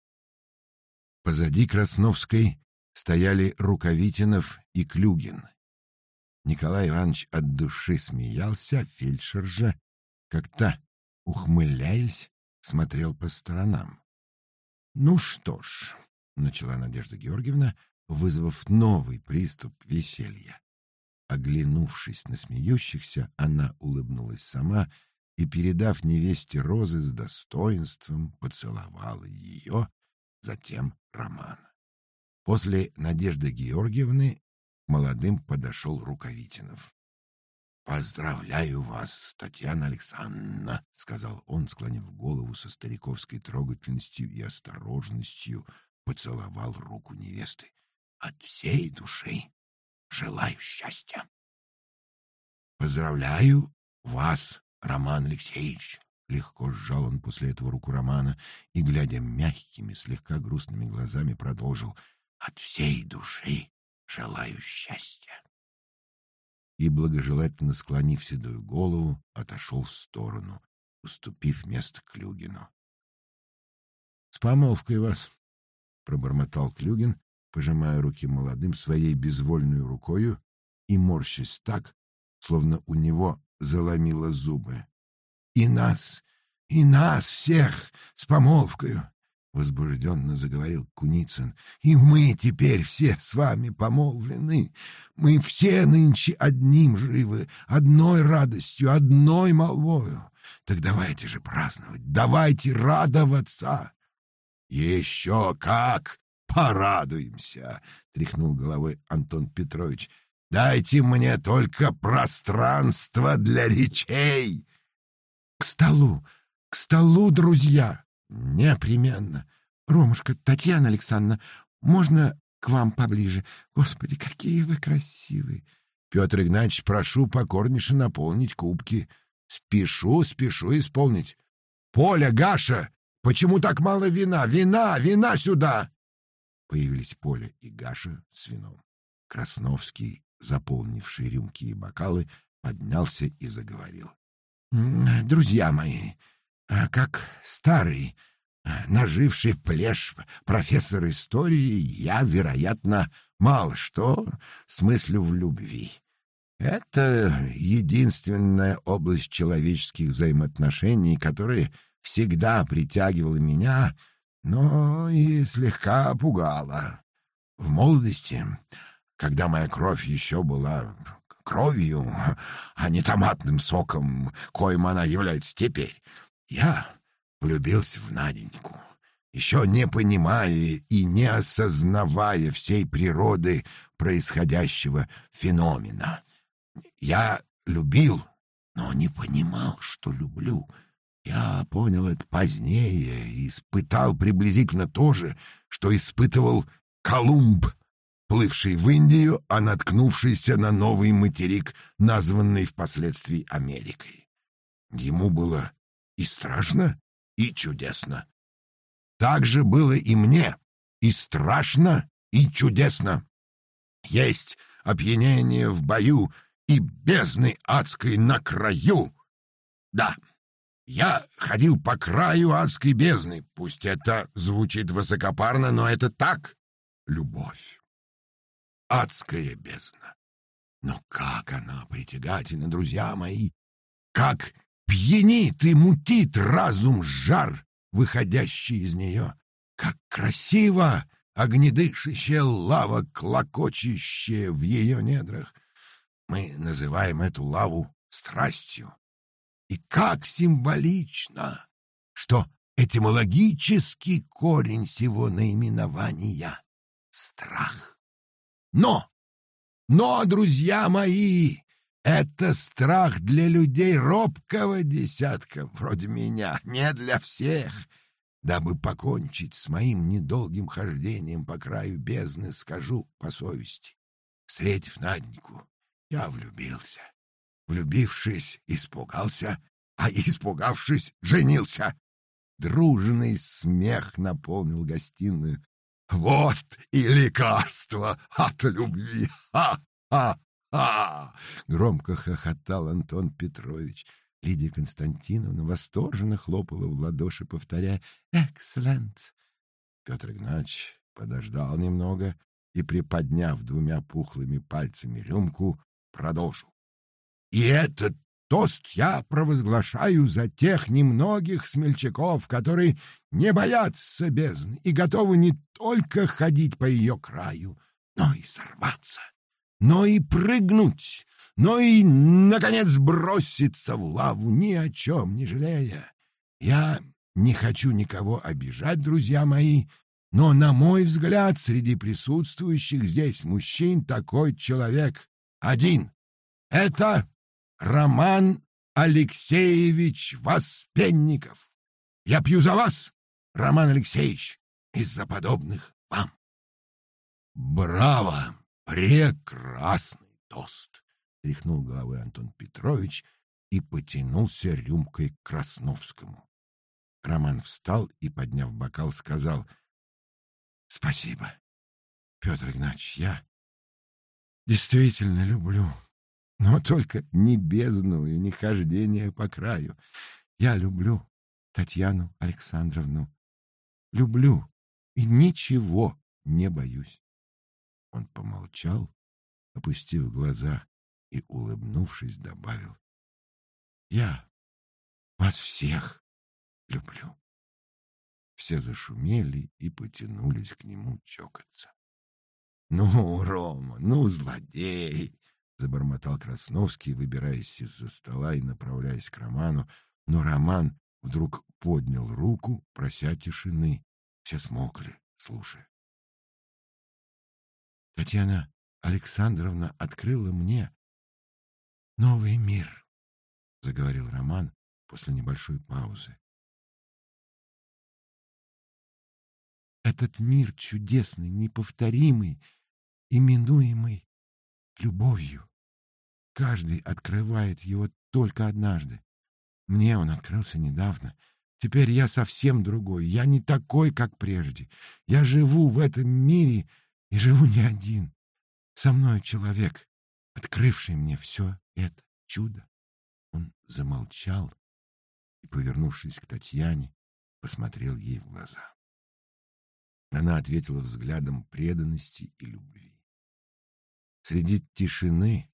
Позади Красновской стояли Рукавитинов и Клюгин. Николай Иванович от души смеялся, фельдшер же, как-то ухмыляясь, смотрел по сторонам. «Ну что ж», — начала Надежда Георгиевна, вызвав новый приступ веселья. Оглянувшись на смеющихся, она улыбнулась сама и, передав невесте розы с достоинством, поцеловала ее, затем Романа. После Надежды Георгиевны молодым подошел Рукавитинов. «Поздравляю вас, Татьяна Александровна», — сказал он, склонив голову со стариковской трогательностью и осторожностью, поцеловал руку невесты. «От всей души желаю счастья». «Поздравляю вас, Роман Алексеевич», Легко сжал он после этого руку Романа и, глядя мягкими, слегка грустными глазами, продолжил «От всей души желаю счастья». И, благожелательно склонив седую голову, отошел в сторону, уступив место Клюгину. «С помолвкой вас!» — пробормотал Клюгин, пожимая руки молодым своей безвольной рукою и морщась так, словно у него заломило зубы и нас, и нас всех с помолвкою, — возбужденно заговорил Куницын. — И мы теперь все с вами помолвлены. Мы все нынче одним живы, одной радостью, одной молвою. Так давайте же праздновать, давайте радоваться. — Еще как! Порадуемся! — тряхнул головой Антон Петрович. — Дайте мне только пространство для речей. К столу, к столу, друзья! Непременно. Ромушка, Татьяна Александровна, можно к вам поближе. Господи, какие вы красивые! Петр Игнатьевич, прошу покорнейше наполнить кубки. Спешу, спешу исполнить. Поля, Гаша, почему так мало вина? Вина, вина сюда! Появились Поля и Гаша с вином. Красновский, заполнивший рюмки и бокалы, поднялся и заговорил. «Друзья мои, как старый, а, наживший плешь профессор истории, я, вероятно, мало что смыслю в любви. Это единственная область человеческих взаимоотношений, которая всегда притягивала меня, но и слегка пугала. В молодости, когда моя кровь еще была кровью, а не томатным соком, коим она является теперь, я влюбился в Наденьку, еще не понимая и не осознавая всей природы происходящего феномена. Я любил, но не понимал, что люблю. Я понял это позднее и испытал приблизительно то же, что испытывал Колумб, плывший в Индию, а наткнувшийся на новый материк, названный впоследствии Америкой. Ему было и страшно, и чудесно. Так же было и мне, и страшно, и чудесно. Есть опьянение в бою и бездны адской на краю. Да, я ходил по краю адской бездны, пусть это звучит высокопарно, но это так. Любовь. Адская бездна. Но как она притягательна, друзья мои! Как пьянит и мутит разум жар, выходящий из нее. Как красиво огнедышащая лава, клокочущая в ее недрах. Мы называем эту лаву страстью. И как символично, что этимологический корень всего наименования — страх. Но, но, друзья мои, это страх для людей робкого десятка, вроде меня, не для всех. Дабы покончить с моим недолгим хождением по краю бездны, скажу по совести. Встретив Наденьку, я влюбился. Влюбившись, испугался, а испугавшись, женился. Дружный смех наполнил гостиную. Вот и лекарство от любви! Ха-ха! «Ха!» — громко хохотал Антон Петрович. Лидия Константиновна восторженно хлопала в ладоши, повторяя «Экселлент!». Петр Игнатьевич подождал немного и, приподняв двумя пухлыми пальцами рюмку, продолжил. «И этот тост я провозглашаю за тех немногих смельчаков, которые не боятся бездны и готовы не только ходить по ее краю, но и сорваться но и прыгнуть, но и, наконец, броситься в лаву, ни о чем не жалея. Я не хочу никого обижать, друзья мои, но, на мой взгляд, среди присутствующих здесь мужчин такой человек один. Это Роман Алексеевич Воспенников. Я пью за вас, Роман Алексеевич, из-за подобных вам. Браво! Прекрасный тост! Тряхнул головой Антон Петрович и потянулся рюмкой к Красновскому. Роман встал и, подняв бокал, сказал «Спасибо, Петр Игнатьевич, я действительно люблю, но только не бездну и не хождение по краю. Я люблю Татьяну Александровну, люблю и ничего не боюсь. Он помолчал, опустив глаза и, улыбнувшись, добавил. «Я вас всех люблю». Все зашумели и потянулись к нему чокаться. «Ну, Рома, ну, злодей!» — забормотал Красновский, выбираясь из-за стола и направляясь к Роману, но Роман вдруг поднял руку, прося тишины. Все смокли, слушая. Татьяна Александровна открыла мне новый мир, заговорил Роман после небольшой паузы. Этот мир чудесный, неповторимый, именуемый любовью. Каждый открывает его только однажды. Мне он открылся недавно. Теперь я совсем другой. Я не такой, как прежде. Я живу в этом мире и живу не один. Со мной человек, открывший мне все это чудо. Он замолчал и, повернувшись к Татьяне, посмотрел ей в глаза. Она ответила взглядом преданности и любви. Среди тишины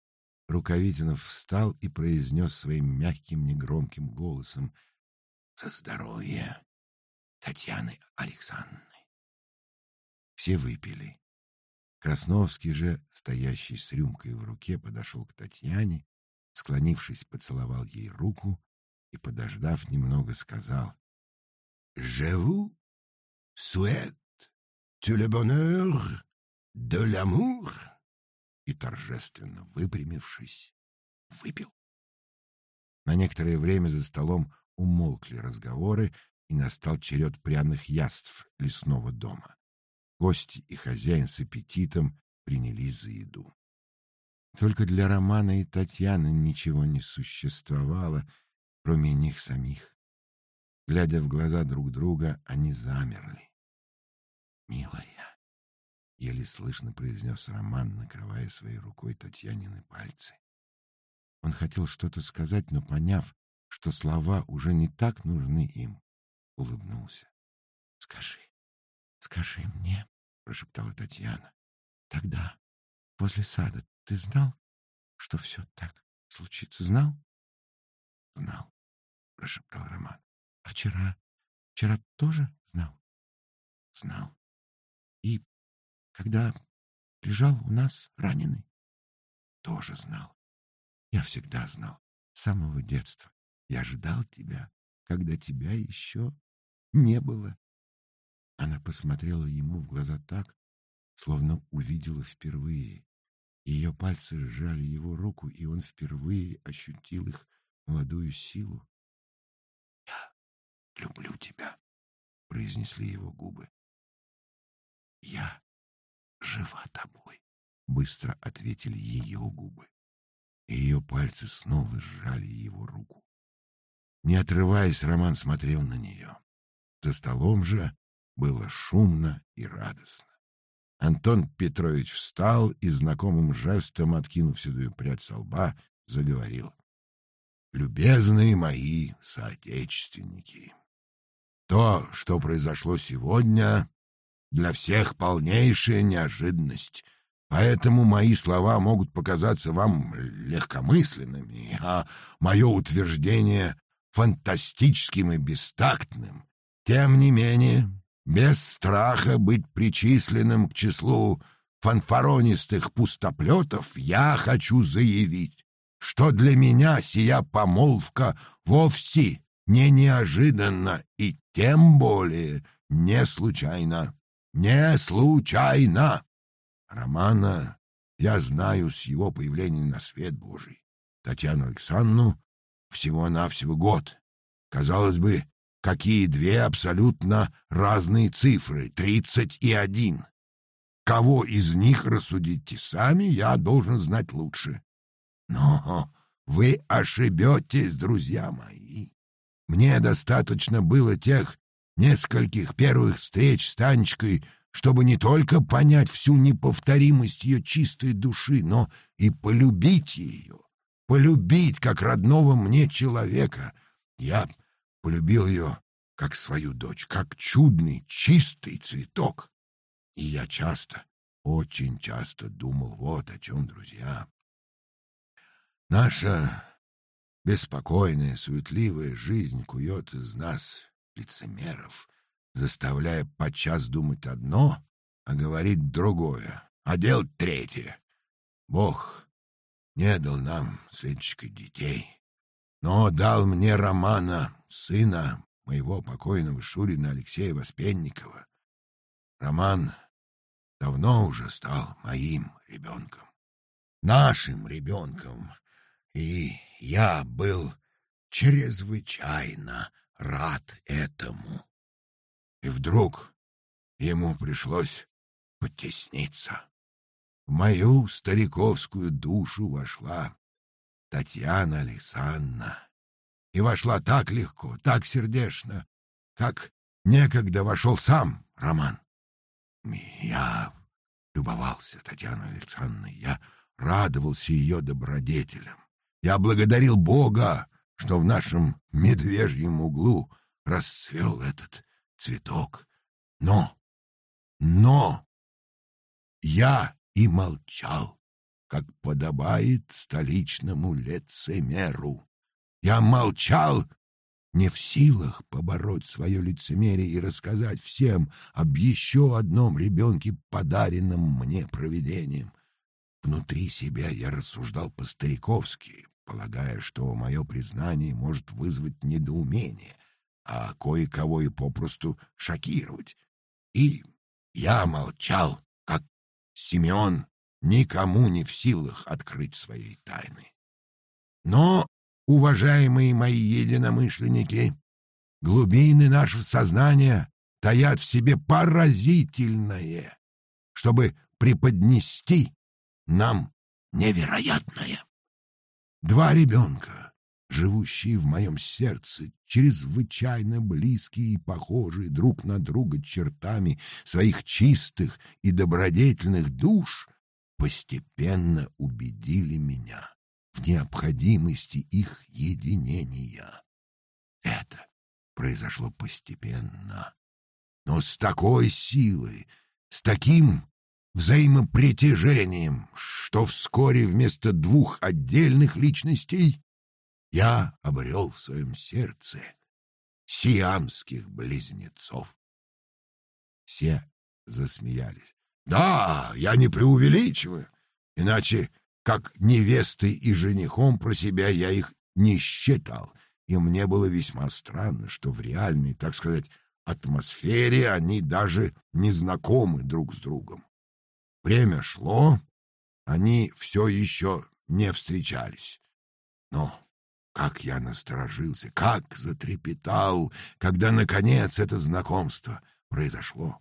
Рукавитинов встал и произнес своим мягким, негромким голосом «За здоровье Татьяны Александровны!» Все выпили. Красновский же, стоящий с рюмкой в руке, подошел к Татьяне, склонившись, поцеловал ей руку и, подождав немного, сказал «Je vous souhaite tout le bonheur de l'amour» и, торжественно выпрямившись, выпил. На некоторое время за столом умолкли разговоры, и настал черед пряных яств лесного дома. Гости и хозяин с аппетитом принялись за еду. Только для Романа и Татьяны ничего не существовало, кроме них самих. Глядя в глаза друг друга, они замерли. «Милая», — еле слышно произнес Роман, накрывая своей рукой Татьянины пальцы. Он хотел что-то сказать, но, поняв, что слова уже не так нужны им, улыбнулся. «Скажи, скажи мне», — прошептала Татьяна. «Тогда, после сада, ты знал, что все так случится? Знал?» «Знал», — прошептал Роман. «А вчера? Вчера тоже знал?» «Знал. И когда лежал у нас раненый. Тоже знал. Я всегда знал, с самого детства. Я ждал тебя, когда тебя еще не было. Она посмотрела ему в глаза так, словно увидела впервые. Ее пальцы сжали его руку, и он впервые ощутил их молодую силу. «Я люблю тебя», — произнесли его губы. «Я жива тобой», — быстро ответили ее губы. Ее пальцы снова сжали его руку. Не отрываясь, Роман смотрел на нее. За столом же было шумно и радостно. Антон Петрович встал и знакомым жестом, откинув седую прядь со лба, заговорил. «Любезные мои соотечественники, то, что произошло сегодня, для всех полнейшая неожиданность, поэтому мои слова могут показаться вам легкомысленными, а мое утверждение — фантастическим и бестактным. Тем не менее, без страха быть причисленным к числу фанфаронистых пустоплетов, я хочу заявить, что для меня сия помолвка вовсе не неожиданна и тем более не случайна. Не случайно. Романа я знаю с его появления на свет Божий. Татьяну Александровну всего-навсего год. Казалось бы, какие две абсолютно разные цифры — тридцать и один. Кого из них рассудите сами, я должен знать лучше. Но вы ошибетесь, друзья мои. Мне достаточно было тех нескольких первых встреч с Танечкой, чтобы не только понять всю неповторимость ее чистой души, но и полюбить ее, полюбить как родного мне человека. Я полюбил ее как свою дочь, как чудный, чистый цветок. И я часто, очень часто думал вот о чем, друзья. Наша беспокойная, суетливая жизнь кует из нас лицемеров, заставляя подчас думать одно, а говорить другое, а делать третье. Бог не дал нам с детей, но дал мне Романа, сына моего покойного Шурина Алексея Воспенникова. Роман давно уже стал моим ребенком, нашим ребенком, и я был чрезвычайно рад этому. И вдруг ему пришлось потесниться. В мою стариковскую душу вошла Татьяна Александровна. И вошла так легко, так сердечно, как некогда вошел сам Роман. Я любовался Татьяной Александровной, я радовался ее добродетелям. Я благодарил Бога, что в нашем медвежьем углу расцвел этот цветок. Но, но я и молчал, как подобает столичному лицемеру. Я молчал, не в силах побороть свое лицемерие и рассказать всем об еще одном ребенке, подаренном мне провидением. Внутри себя я рассуждал по-стариковски, полагая, что мое признание может вызвать недоумение, а кое-кого и попросту шокировать. И я молчал, как Симеон, никому не в силах открыть своей тайны. Но, уважаемые мои единомышленники, глубины нашего сознания таят в себе поразительное, чтобы преподнести нам невероятное. Два ребенка, живущие в моем сердце, чрезвычайно близкие и похожие друг на друга чертами своих чистых и добродетельных душ, постепенно убедили меня в необходимости их единения. Это произошло постепенно, но с такой силой, с таким взаимопритяжением, что вскоре вместо двух отдельных личностей я обрел в своем сердце сиамских близнецов. Все засмеялись. Да, я не преувеличиваю, иначе как невестой и женихом про себя я их не считал, и мне было весьма странно, что в реальной, так сказать, атмосфере они даже не знакомы друг с другом. Время шло, они все еще не встречались. Но как я насторожился, как затрепетал, когда, наконец, это знакомство произошло.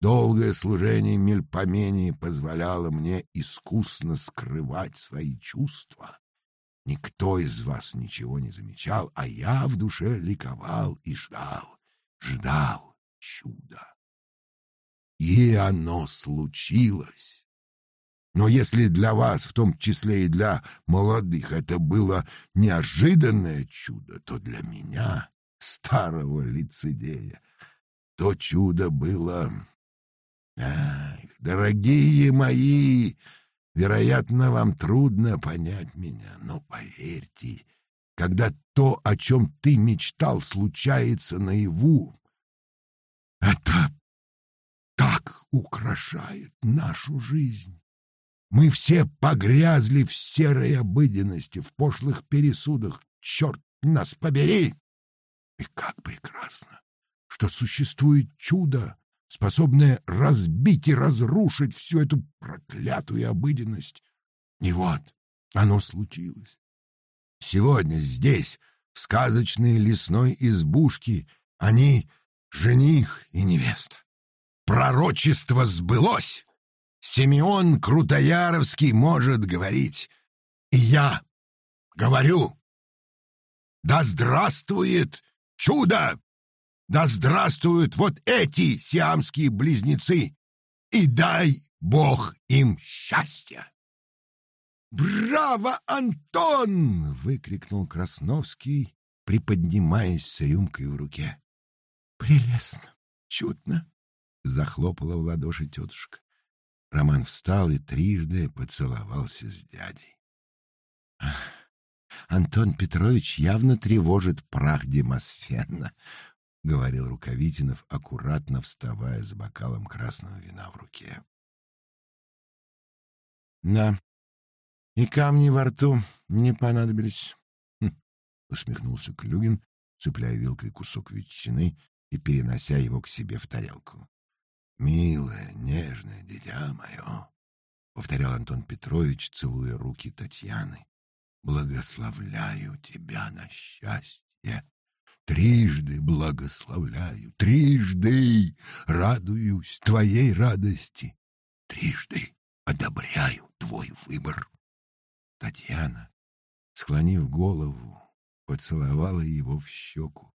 Долгое служение Мельпомении позволяло мне искусно скрывать свои чувства. Никто из вас ничего не замечал, а я в душе ликовал и ждал, ждал чуда. И оно случилось. Но если для вас, в том числе и для молодых, это было неожиданное чудо, то для меня, старого лицедея, то чудо было... Ах, дорогие мои, вероятно, вам трудно понять меня, но поверьте, когда то, о чем ты мечтал, случается наяву, это так украшает нашу жизнь. Мы все погрязли в серой обыденности, в пошлых пересудах. Черт нас побери! И как прекрасно, что существует чудо, способное разбить и разрушить всю эту проклятую обыденность. И вот оно случилось. Сегодня здесь, в сказочной лесной избушке, они — жених и невеста пророчество сбылось. Симеон Крутояровский может говорить. И я говорю. Да здравствует чудо! Да здравствуют вот эти сиамские близнецы! И дай Бог им счастья! «Браво, Антон!» — выкрикнул Красновский, приподнимаясь с рюмкой в руке. «Прелестно, чудно!» — захлопала в ладоши тетушка. Роман встал и трижды поцеловался с дядей. «Антон Петрович явно тревожит прах Демосфена», — говорил Рукавитинов, аккуратно вставая с бокалом красного вина в руке. «Да, и камни во рту не понадобились», хм, — усмехнулся Клюгин, цепляя вилкой кусок ветчины и перенося его к себе в тарелку. «Милое, нежное дитя мое», — повторял Антон Петрович, целуя руки Татьяны, — «благословляю тебя на счастье». Трижды благословляю, трижды радуюсь твоей радости, трижды одобряю твой выбор. Татьяна, склонив голову, поцеловала его в щеку.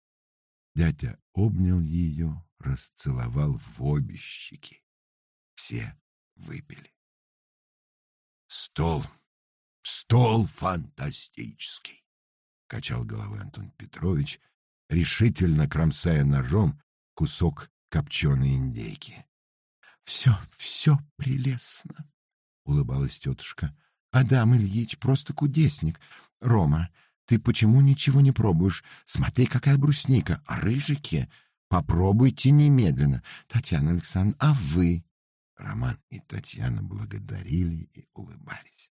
Дядя обнял ее, расцеловал в обе щеки. Все выпили. Стол, стол фантастический, качал головой Антон Петрович, решительно кромсая ножом кусок копченой индейки. «Все, все прелестно!» — улыбалась тетушка. «Адам Ильич просто кудесник. Рома, ты почему ничего не пробуешь? Смотри, какая брусника. А рыжики? Попробуйте немедленно. Татьяна Александровна, а вы?» Роман и Татьяна благодарили и улыбались.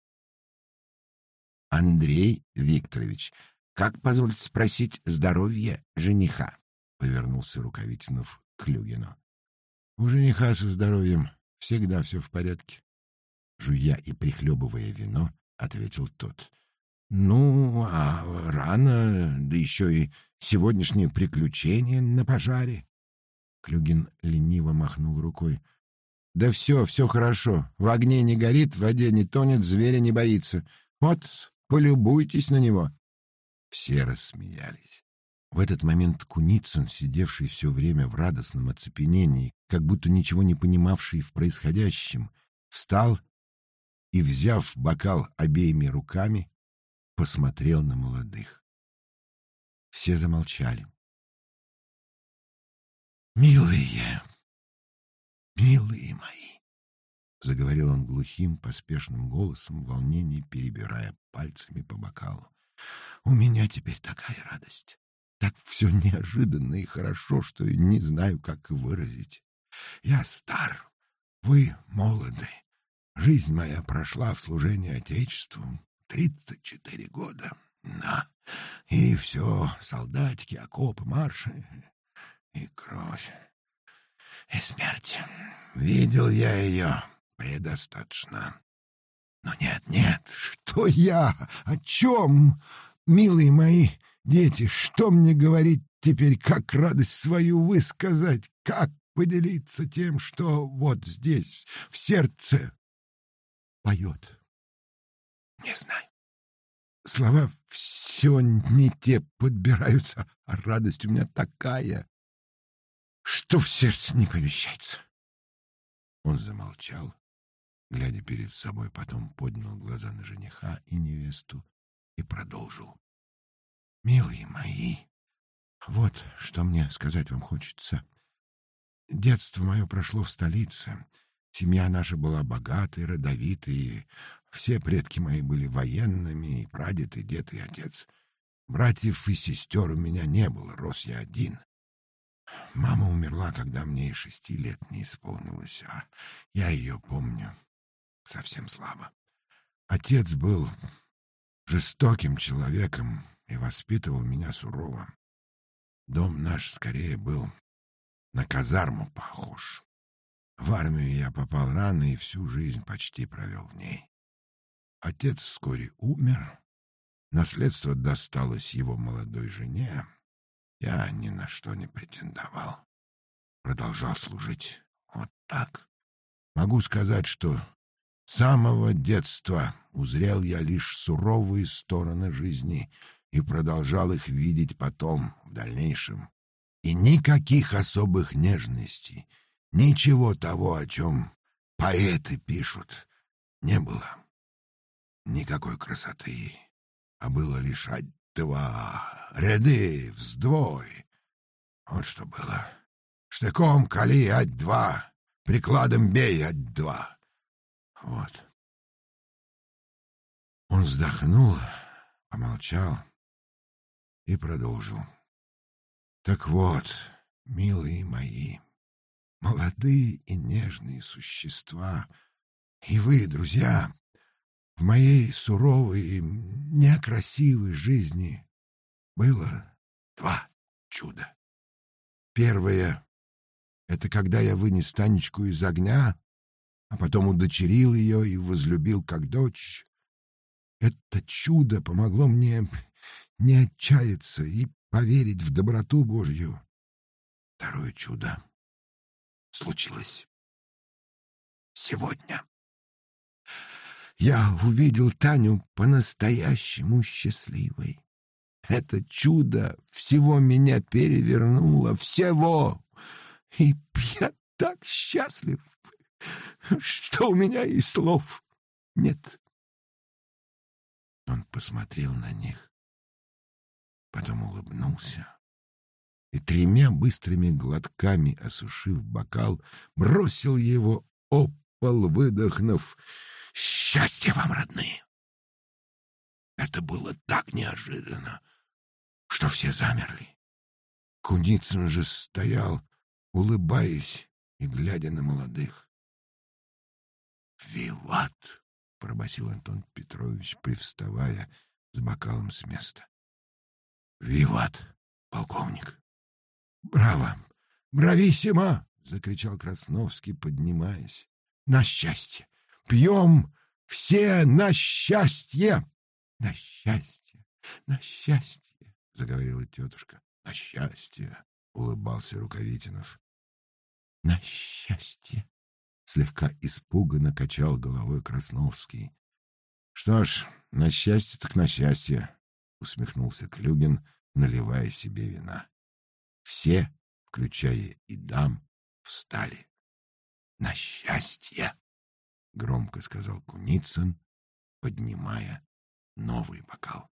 «Андрей Викторович, как, позвольте спросить, здоровье жениха?» — повернулся Рукавитинов к Люгину. «У жениха со здоровьем всегда все в порядке», — жуя и прихлебывая вино, ответил тот. «Ну, а рано, да еще и сегодняшнее приключение на пожаре». Клюгин лениво махнул рукой. «Да все, все хорошо. В огне не горит, в воде не тонет, зверя не боится. Вот, полюбуйтесь на него». Все рассмеялись. В этот момент Куницын, сидевший все время в радостном оцепенении, как будто ничего не понимавший в происходящем, встал и, взяв бокал обеими руками, посмотрел на молодых. Все замолчали. «Милые, милые мои!» — заговорил он глухим, поспешным голосом, в волнении перебирая пальцами по бокалу. «У меня теперь такая радость, так все неожиданно и хорошо, что и не знаю, как выразить. Я стар, вы молоды. Жизнь моя прошла в служении Отечеству тридцать четыре года. На. И все, солдатики, окопы, марши и кровь, и смерть. Видел я ее предостаточно. Но нет, нет, что я? О чем? Милые мои, Дети, что мне говорить теперь, как радость свою высказать, как поделиться тем, что вот здесь, в сердце, поет? Не знаю. Слова все не те подбираются, а радость у меня такая, что в сердце не помещается. Он замолчал, глядя перед собой, потом поднял глаза на жениха и невесту и продолжил. Милые мои, вот что мне сказать вам хочется. Детство мое прошло в столице. Семья наша была богатой, родовитой. Все предки мои были военными, и прадед, и дед, и отец. Братьев и сестер у меня не было, рос я один. Мама умерла, когда мне и шести лет не исполнилось, а я ее помню совсем слабо. Отец был жестоким человеком, и воспитывал меня сурово. Дом наш скорее был на казарму похож. В армию я попал рано и всю жизнь почти провел в ней. Отец вскоре умер, наследство досталось его молодой жене. Я ни на что не претендовал. Продолжал служить вот так. Могу сказать, что самого детства узрел я лишь суровые стороны жизни — и продолжал их видеть потом, в дальнейшем. И никаких особых нежностей, ничего того, о чем поэты пишут, не было. Никакой красоты, а было лишь два ряды, вздвой. Вот что было. Штыком кали ать два, прикладом бей ать два. Вот. Он вздохнул, помолчал и продолжил. Так вот, милые мои, молодые и нежные существа, и вы, друзья, в моей суровой и некрасивой жизни было два чуда. Первое — это когда я вынес Танечку из огня, а потом удочерил ее и возлюбил как дочь. Это чудо помогло мне не отчаяться и поверить в доброту Божью. Второе чудо. случилось сегодня. Я увидел Таню по-настоящему счастливой. Это чудо всего меня перевернуло, всего. И я так счастлив, *laughs* что у меня и слов нет. Он посмотрел на них, потом улыбнулся и тремя быстрыми глотками, осушив бокал, бросил его об пол, выдохнув «Счастье вам, родные!» Это было так неожиданно, что все замерли. Куницын же стоял, улыбаясь и глядя на молодых. «Виват!» — пробасил Антон Петрович, привставая с бокалом с места. «Виват, полковник!» «Браво! Брависсимо!» — закричал Красновский, поднимаясь. «На счастье! Пьем все на счастье!» «На счастье! На счастье!» — заговорила тетушка. «На счастье!» — улыбался Рукавитинов. «На счастье!» — слегка испуганно качал головой Красновский. «Что ж, на счастье так на счастье!» — усмехнулся Клюгин, наливая себе вина. Все, включая и дам, встали. «На счастье!» — громко сказал Куницын, поднимая новый бокал.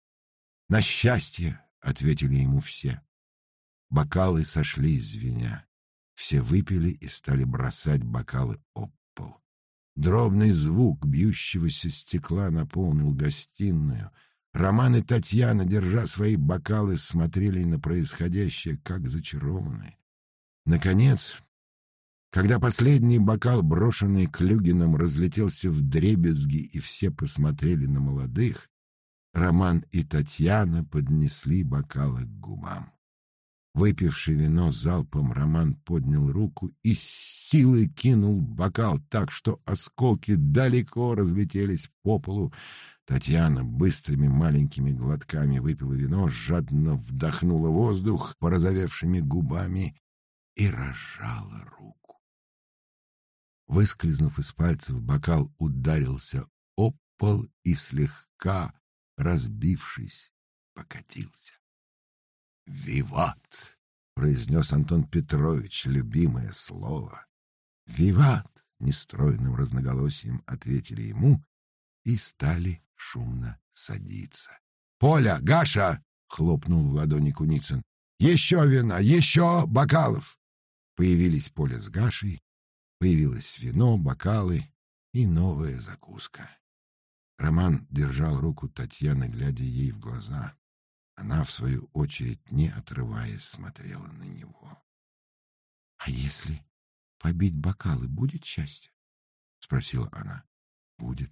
«На счастье!» — ответили ему все. Бокалы сошли, звеня. Все выпили и стали бросать бокалы об пол. Дробный звук бьющегося стекла наполнил гостиную — Роман и Татьяна, держа свои бокалы, смотрели на происходящее, как зачарованные. Наконец, когда последний бокал, брошенный Клюгином, разлетелся в дребезги, и все посмотрели на молодых, Роман и Татьяна поднесли бокалы к губам. Выпивший вино залпом, Роман поднял руку и с силой кинул бокал так, что осколки далеко разлетелись по полу. Татьяна быстрыми маленькими глотками выпила вино, жадно вдохнула воздух порозовевшими губами и разжала руку. Выскользнув из пальцев, бокал ударился об пол и слегка, разбившись, покатился. «Виват!» — произнес Антон Петрович любимое слово. «Виват!» — нестройным разноголосием ответили ему и стали шумно садиться. «Поля, Гаша!» — хлопнул в ладони Куницын. «Еще вина, еще бокалов!» Появились Поля с Гашей, появилось вино, бокалы и новая закуска. Роман держал руку Татьяны, глядя ей в глаза. Она, в свою очередь, не отрываясь, смотрела на него. — А если побить бокалы, будет счастье? — спросила она. — Будет.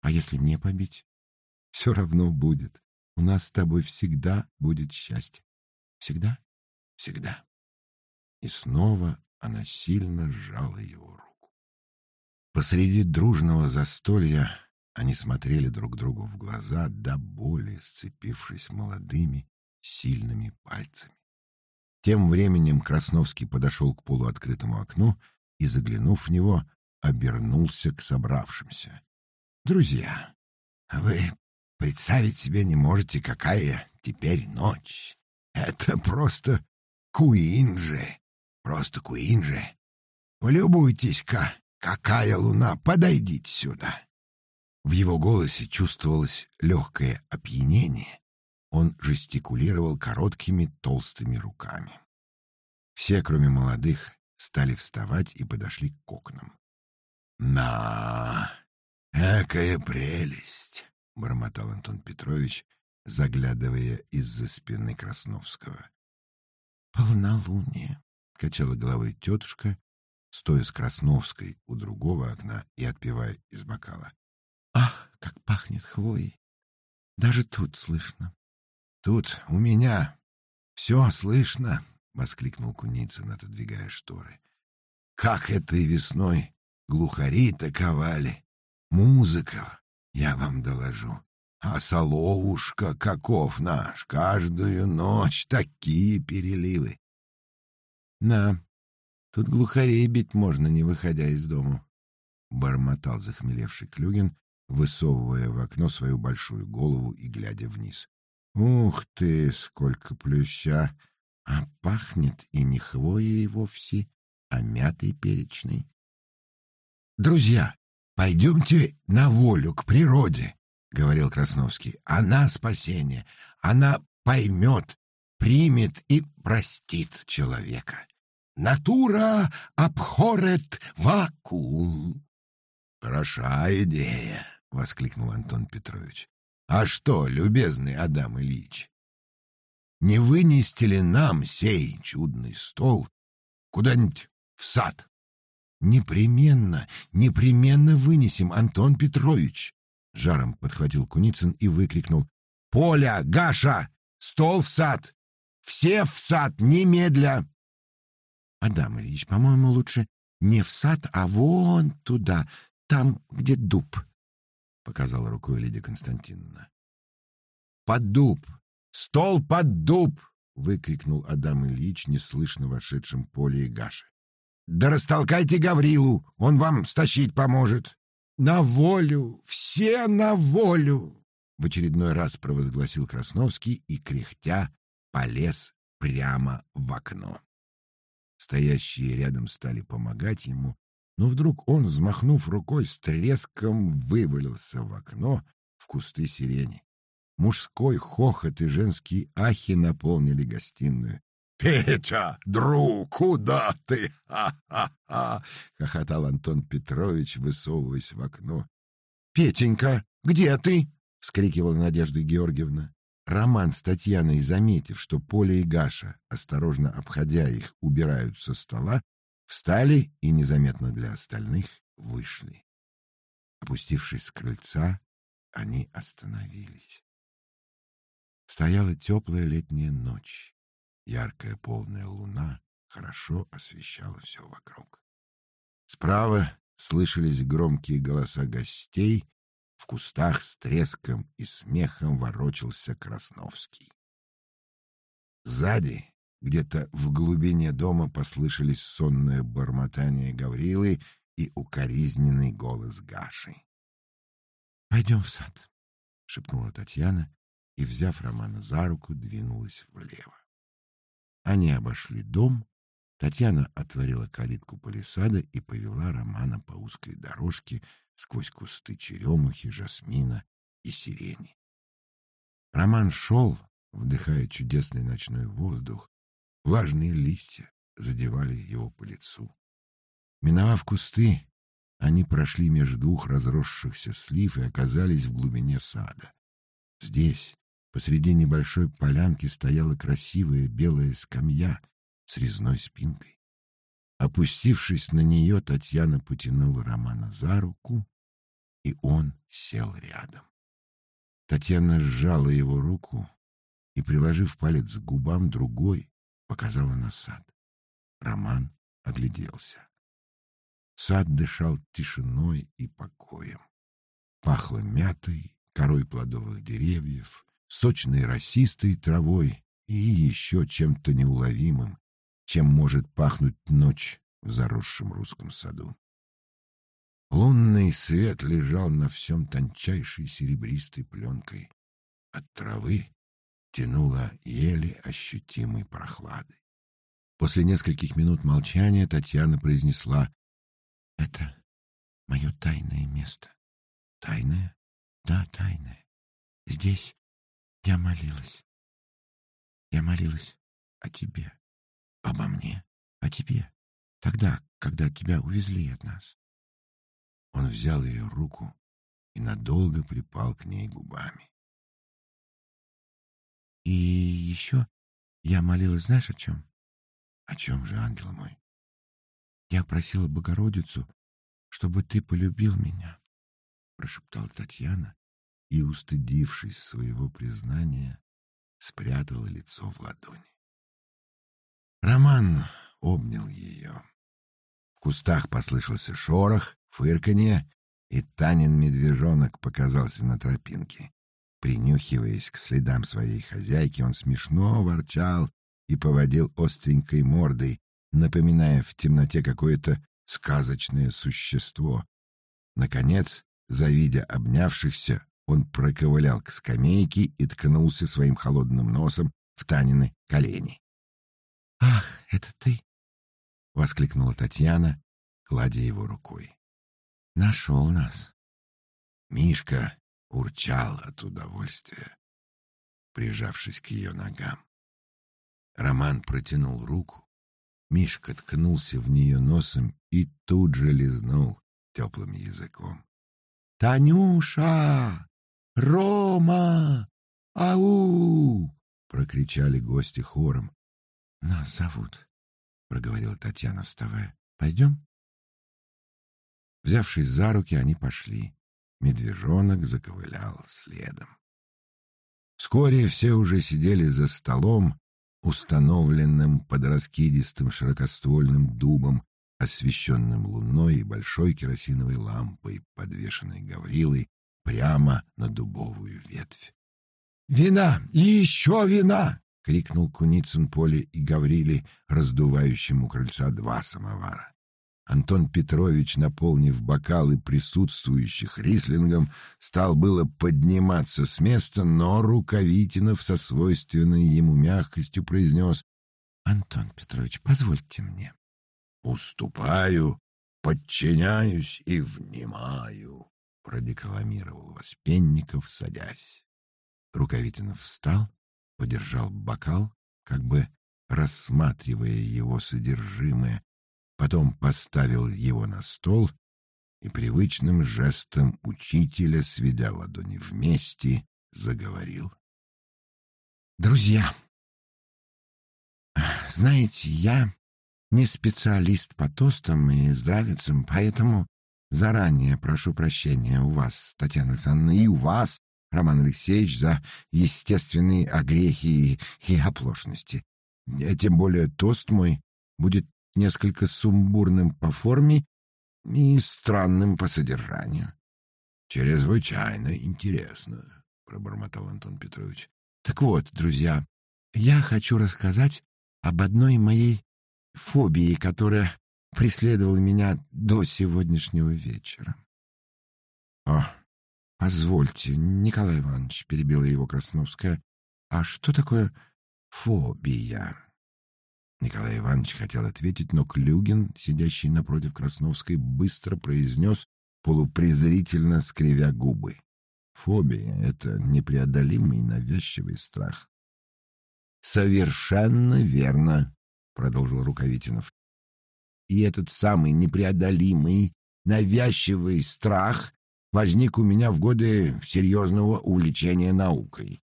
А если не побить? — Все равно будет. У нас с тобой всегда будет счастье. Всегда? Всегда. И снова она сильно сжала его руку. Посреди дружного застолья они смотрели друг другу в глаза, до боли сцепившись молодыми, сильными пальцами. Тем временем Красновский подошел к полуоткрытому окну и, заглянув в него, обернулся к собравшимся. «Друзья, вы представить себе не можете, какая теперь ночь. Это просто Куинджи, просто Куинджи. Полюбуйтесь-ка, какая луна, подойдите сюда». В его голосе чувствовалось легкое опьянение. Он жестикулировал короткими толстыми руками. Все, кроме молодых, стали вставать и подошли к окнам. «На, экая прелесть!» — бормотал Антон Петрович, заглядывая из-за спины Красновского. «Полнолуние!» — качала головой тетушка, стоя с Красновской у другого окна и отпивая из бокала. Ах, как пахнет хвоей! Даже тут слышно. — Тут у меня все слышно, — воскликнул Куницын, отодвигая шторы. — Как этой весной глухари таковали! Музыка, я вам доложу. А соловушка, каков наш, каждую ночь такие переливы. — На, Тут глухарей бить можно, не выходя из дому. Бормотал захмелевший Клюгин, высовывая в окно свою большую голову и глядя вниз. Ух ты, сколько плюща! А пахнет и не хвоей вовсе, а мятой перечной. Друзья, пойдемте на волю, к природе, — говорил Красновский. Она спасение, она поймет, примет и простит человека. Натура обхорет вакуум. Хороша идея, — воскликнул Антон Петрович. А что, любезный Адам Ильич, не вынести ли нам сей чудный стол куда-нибудь в сад? Непременно, непременно вынесем, Антон Петрович, жаром подхватил Куницын и выкрикнул: "Поля, Гаша, стол в сад! Все в сад немедля!" Адам Ильич, по-моему, лучше не в сад, а вон туда, там, где дуб показала рукой Лидия Константиновна. Под дуб! Стол под дуб! выкрикнул Адам Ильич неслышно вошедшим Поле и Гаше. Да растолкайте Гаврилу, он вам стащить поможет. На волю, все на волю! В очередной раз провозгласил Красновский и кряхтя полез прямо в окно. Стоящие рядом стали помогать ему, но вдруг он, взмахнув рукой, с треском вывалился в окно в кусты сирени. Мужской хохот и женские ахи наполнили гостиную. «Петя, друг, куда ты? Ха-ха-ха!» — хохотал Антон Петрович, высовываясь в окно. «Петенька, где ты?» — вскрикивала Надежда Георгиевна. Роман с Татьяной, заметив, что Поля и Гаша, осторожно обходя их, убирают со стола, Встали и незаметно для остальных вышли. Опустившись с крыльца, они остановились. Стояла теплая летняя ночь. Яркая полная луна хорошо освещала все вокруг. Справа слышались громкие голоса гостей, в кустах с треском и смехом ворочался Красновский. Сзади где-то в глубине дома послышались сонное бормотание Гаврилы и укоризненный голос Гаши. «Пойдем в сад», — шепнула Татьяна и, взяв Романа за руку, двинулась влево. Они обошли дом, Татьяна отворила калитку палисада и повела Романа по узкой дорожке сквозь кусты черемухи, жасмина и сирени. Роман шел, вдыхая чудесный ночной воздух, Влажные листья задевали его по лицу. Миновав кусты, они прошли между двух разросшихся слив и оказались в глубине сада. Здесь, посреди небольшой полянки, стояла красивая белая скамья с резной спинкой. Опустившись на нее, Татьяна потянула Романа за руку, и он сел рядом. Татьяна сжала его руку и, приложив палец к губам другой, показала на сад. Роман огляделся. Сад дышал тишиной и покоем. Пахло мятой, корой плодовых деревьев, сочной росистой травой и еще чем-то неуловимым, чем может пахнуть ночь в заросшем русском саду. Лунный свет лежал на всем тончайшей серебристой пленкой. От травы тянуло еле ощутимой прохладой. После нескольких минут молчания Татьяна произнесла «Это мое тайное место». «Тайное?» «Да, тайное. Здесь я молилась. Я молилась о тебе. Обо мне. О тебе. Тогда, когда тебя увезли от нас». Он взял ее руку и надолго припал к ней губами. И еще я молилась, знаешь, о чем? О чем же, ангел мой? Я просила Богородицу, чтобы ты полюбил меня, прошептала Татьяна и, устыдившись своего признания, спрятала лицо в ладони. Роман обнял ее. В кустах послышался шорох, фырканье, и Танин медвежонок показался на тропинке. Принюхиваясь к следам своей хозяйки, он смешно ворчал и поводил остренькой мордой, напоминая в темноте какое-то сказочное существо. Наконец, завидя обнявшихся, он проковылял к скамейке и ткнулся своим холодным носом в Танины колени. «Ах, это ты!» — воскликнула Татьяна, кладя его рукой. «Нашел нас!» Мишка урчал от удовольствия, прижавшись к ее ногам. Роман протянул руку, Мишка ткнулся в нее носом и тут же лизнул теплым языком. «Танюша! Рома! Ау!» — прокричали гости хором. «Нас зовут», — проговорила Татьяна, вставая. «Пойдем?» Взявшись за руки, они пошли. Медвежонок заковылял следом. Вскоре все уже сидели за столом, установленным под раскидистым широкоствольным дубом, освещенным луной и большой керосиновой лампой, подвешенной Гаврилой прямо на дубовую ветвь. «Вина! И еще вина!» — крикнул Куницын Поле и Гавриле, раздувающему крыльца два самовара. Антон Петрович, наполнив бокалы присутствующих рислингом, стал было подниматься с места, но Рукавитинов со свойственной ему мягкостью произнес «Антон Петрович, позвольте мне». «Уступаю, подчиняюсь и внимаю», — продекламировал Воспенников, садясь. Рукавитинов встал, подержал бокал, как бы рассматривая его содержимое, потом поставил его на стол и привычным жестом учителя, сведя ладони вместе, заговорил. «Друзья, знаете, я не специалист по тостам и здравицам, поэтому заранее прошу прощения у вас, Татьяна Александровна, и у вас, Роман Алексеевич, за естественные огрехи и, и оплошности. Тем более тост мой будет несколько сумбурным по форме и странным по содержанию. «Чрезвычайно интересно», — пробормотал Антон Петрович. «Так вот, друзья, я хочу рассказать об одной моей фобии, которая преследовала меня до сегодняшнего вечера». «О, позвольте, Николай Иванович», — перебила его Красновская, — «а что такое фобия?» Николай Иванович хотел ответить, но Клюгин, сидящий напротив Красновской, быстро произнес, полупрезрительно скривя губы. Фобия — это непреодолимый навязчивый страх. «Совершенно верно», — продолжил Рукавитинов. «И этот самый непреодолимый, навязчивый страх возник у меня в годы серьезного увлечения наукой.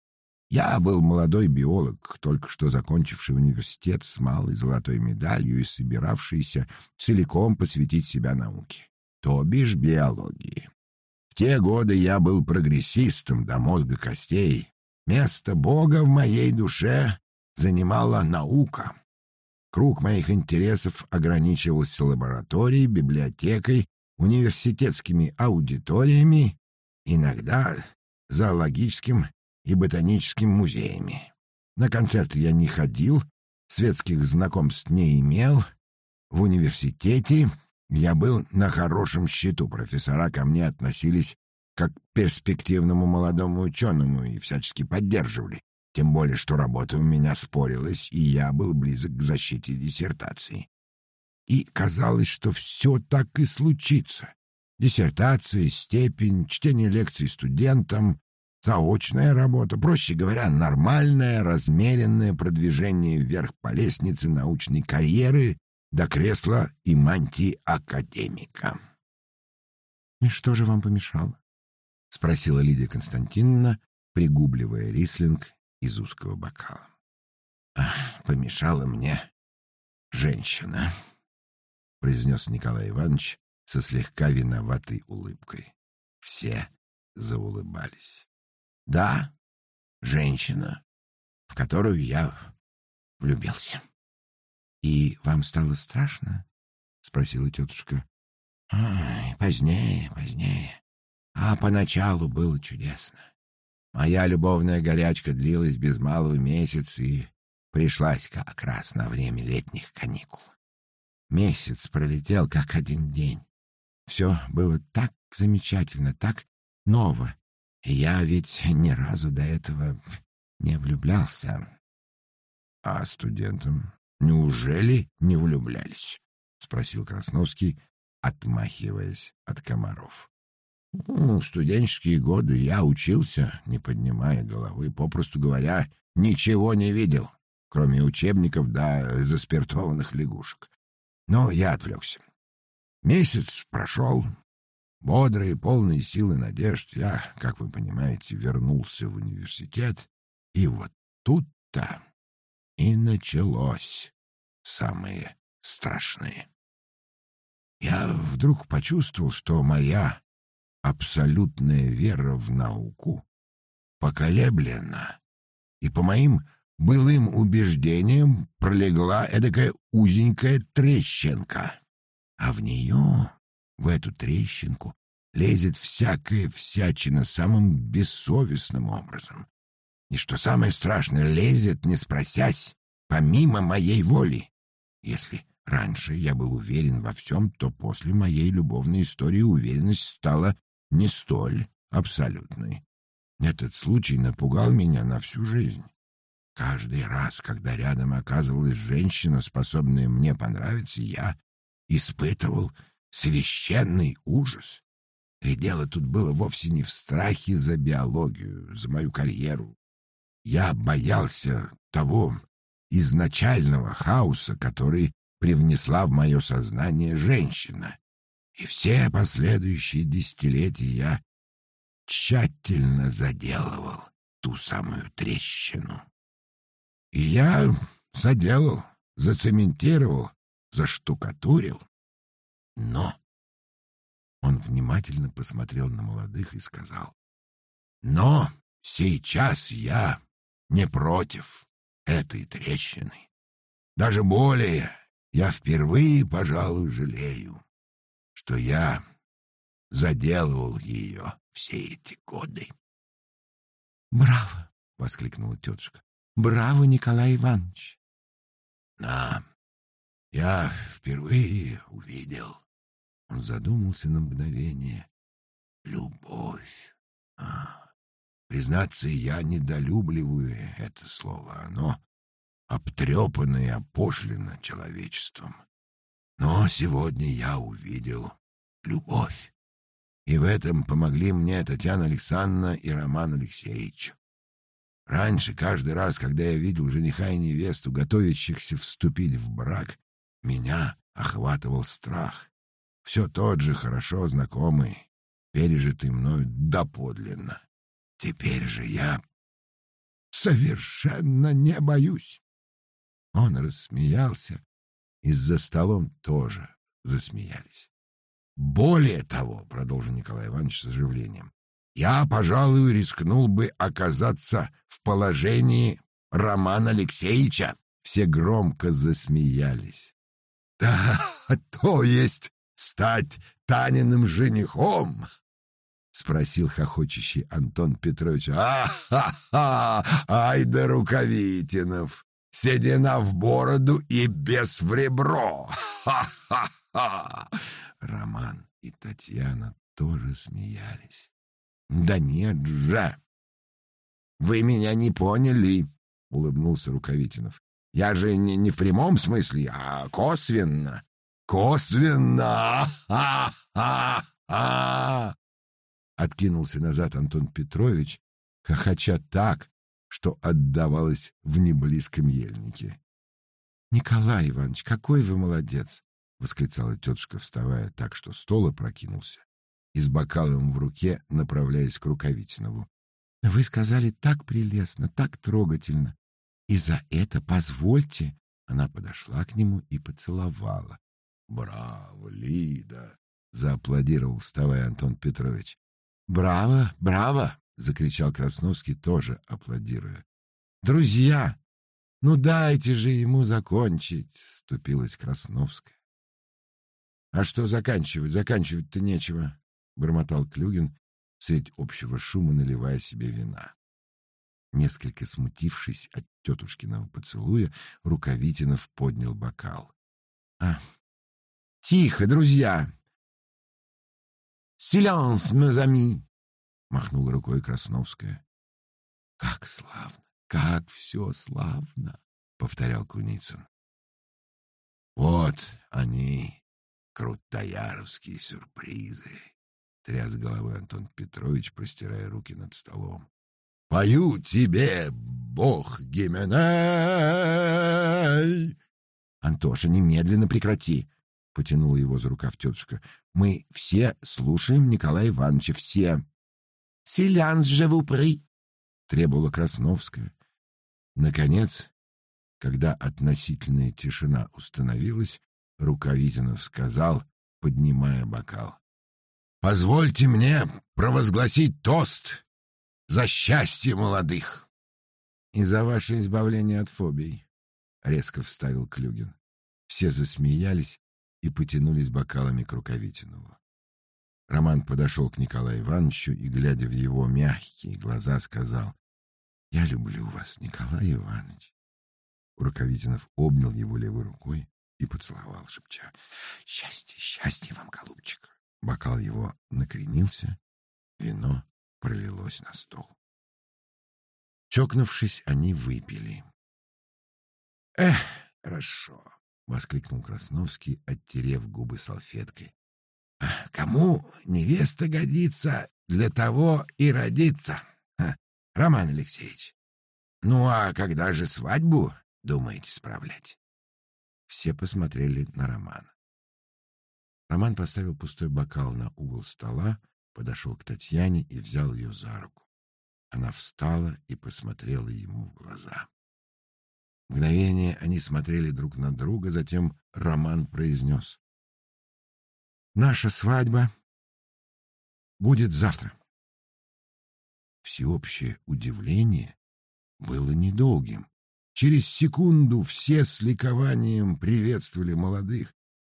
Я был молодой биолог, только что закончивший университет с малой золотой медалью и собиравшийся целиком посвятить себя науке, то бишь биологии. В те годы я был прогрессистом до мозга костей. Место Бога в моей душе занимала наука. Круг моих интересов ограничивался лабораторией, библиотекой, университетскими аудиториями, иногда зоологическим и ботаническим музеями. На концерты я не ходил, светских знакомств не имел. В университете я был на хорошем счету. Профессора ко мне относились как к перспективному молодому ученому и всячески поддерживали. Тем более, что работа у меня спорилась, и я был близок к защите диссертации. И казалось, что все так и случится. Диссертация, степень, чтение лекций студентам, Заочная работа, проще говоря, нормальное, размеренное продвижение вверх по лестнице научной карьеры до кресла и мантии академика. «И что же вам помешало?» — спросила Лидия Константиновна, пригубливая рислинг из узкого бокала. «Ах, помешала мне женщина», — произнес Николай Иванович со слегка виноватой улыбкой. Все заулыбались. Да, женщина, в которую я влюбился. — И вам стало страшно? — спросила тетушка. — Ай, позднее, позднее. А поначалу было чудесно. Моя любовная горячка длилась без малого месяц и пришлась как раз на время летних каникул. Месяц пролетел, как один день. Все было так замечательно, так ново. Я ведь ни разу до этого не влюблялся. А студентам неужели не влюблялись? спросил Красновский, отмахиваясь от комаров. Ну, в студенческие годы я учился, не поднимая головы, попросту говоря, ничего не видел, кроме учебников да заспиртованных лягушек. Но я отвлекся. Месяц прошел, бодрый, полный силы надежд. Я, как вы понимаете, вернулся в университет, и вот тут-то и началось самое страшное. Я вдруг почувствовал, что моя абсолютная вера в науку поколеблена, и по моим былым убеждениям пролегла эдакая узенькая трещинка, а в нее, в эту трещинку, лезет всякая всячина самым бессовестным образом. И что самое страшное, лезет, не спросясь, помимо моей воли. Если раньше я был уверен во всем, то после моей любовной истории уверенность стала не столь абсолютной. Этот случай напугал меня на всю жизнь. Каждый раз, когда рядом оказывалась женщина, способная мне понравиться, я испытывал священный ужас. И дело тут было вовсе не в страхе за биологию, за мою карьеру. Я боялся того изначального хаоса, который привнесла в мое сознание женщина. И все последующие десятилетия я тщательно заделывал ту самую трещину. И я заделал, зацементировал, заштукатурил. Но он внимательно посмотрел на молодых и сказал, «Но сейчас я не против этой трещины. Даже более, я впервые, пожалуй, жалею, что я заделывал ее все эти годы. «Браво!» — воскликнула тетушка. «Браво, Николай Иванович!» «Да, я впервые увидел...» Он задумался на мгновение. «Любовь. А, признаться, я недолюбливаю это слово. Оно обтрепано и опошлено человечеством. Но сегодня я увидел любовь. И в этом помогли мне Татьяна Александровна и Роман Алексеевич. Раньше, каждый раз, когда я видел жениха и невесту, готовящихся вступить в брак, меня охватывал страх. Все тот же хорошо знакомый, пережитый мною доподлинно. Теперь же я совершенно не боюсь. Он рассмеялся, и за столом тоже засмеялись. Более того, продолжил Николай Иванович с оживлением, я, пожалуй, рискнул бы оказаться в положении Романа Алексеевича. Все громко засмеялись. Да, *laughs* то есть стать Таниным женихом? спросил хохочущий Антон Петрович. А-ха-ха! Ай да Рукавитинов! Седина в бороду и без в ребро! Ха-ха-ха! Роман и Татьяна тоже смеялись. «Да нет же!» «Вы меня не поняли!» — улыбнулся Рукавитинов. «Я же не, не в прямом смысле, а косвенно!» «Косвенно! Ха-ха-ха!» Откинулся назад Антон Петрович, хохоча так, что отдавалось в неблизком ельнике. «Николай Иванович, какой вы молодец! восклицала тетушка, вставая так, что стол опрокинулся, и с бокалом в руке направляясь к Рукавитинову. Вы сказали так прелестно, так трогательно. И за это позвольте, она подошла к нему и поцеловала. Браво, Лида, зааплодировал, вставая Антон Петрович. Браво, браво, закричал Красновский, тоже аплодируя. Друзья, ну дайте же ему закончить, вступилась Красновская. А что заканчивать? Заканчивать-то нечего, бормотал Клюгин средь общего шума, наливая себе вина. Несколько смутившись от тетушкиного поцелуя, Рукавитинов поднял бокал. — А, Тихо, друзья! Силенс, мезами! Махнула рукой Красновская. Как славно, как все славно! Повторял Куницын. Вот они, крутояровские сюрпризы. Тряс головой Антон Петрович, простирая руки над столом. Пою тебе, бог Гименей! Антоша, немедленно прекрати! Потянула его за рукав тетушка. Мы все слушаем Николая Ивановича, все. Селянс же в упри! Требовала Красновская. Наконец, когда относительная тишина установилась, Рукавитинов сказал, поднимая бокал. «Позвольте мне провозгласить тост за счастье молодых!» «И за ваше избавление от фобий», — резко вставил Клюгин. Все засмеялись и потянулись бокалами к Рукавитинову. Роман подошел к Николаю Ивановичу и, глядя в его мягкие глаза, сказал, «Я люблю вас, Николай Иванович». Рукавитинов обнял его левой рукой и поцеловал, шепча, «Счастье, счастье вам, голубчик!» Бокал его накренился, вино пролилось на стол. Чокнувшись, они выпили. «Эх, хорошо!» — воскликнул Красновский, оттерев губы салфеткой. «Кому невеста годится, для того и родится, а, Роман Алексеевич. Ну а когда же свадьбу думаете справлять?» Все посмотрели на Романа. Роман поставил пустой бокал на угол стола, подошел к Татьяне и взял ее за руку. Она встала и посмотрела ему в глаза. Мгновение они смотрели друг на друга, затем Роман произнес. «Наша свадьба будет завтра». Всеобщее удивление было недолгим. Через секунду все с ликованием приветствовали молодых.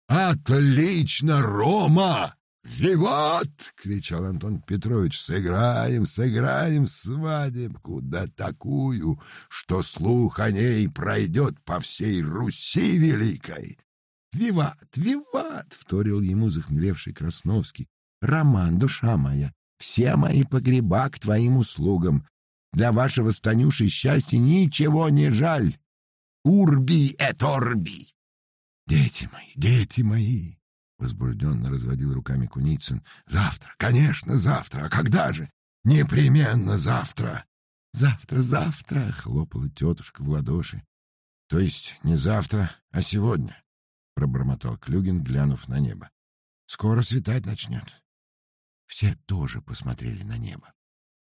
«Отлично, Рома! «Виват!» — кричал Антон Петрович. «Сыграем, сыграем свадебку, да такую, что слух о ней пройдет по всей Руси Великой!» «Виват! Виват!» — вторил ему захмелевший Красновский. «Роман, душа моя, все мои погреба к твоим услугам. Для вашего станюши счастья ничего не жаль. Урби et орби!» «Дети мои, дети мои!» Возбужденно разводил руками Куницын. «Завтра, конечно, завтра. А когда же? Непременно завтра!» «Завтра, завтра!» — хлопала тетушка в ладоши. «То есть не завтра, а сегодня?» — пробормотал Клюгин, глянув на небо. «Скоро светать начнет». Все тоже посмотрели на небо.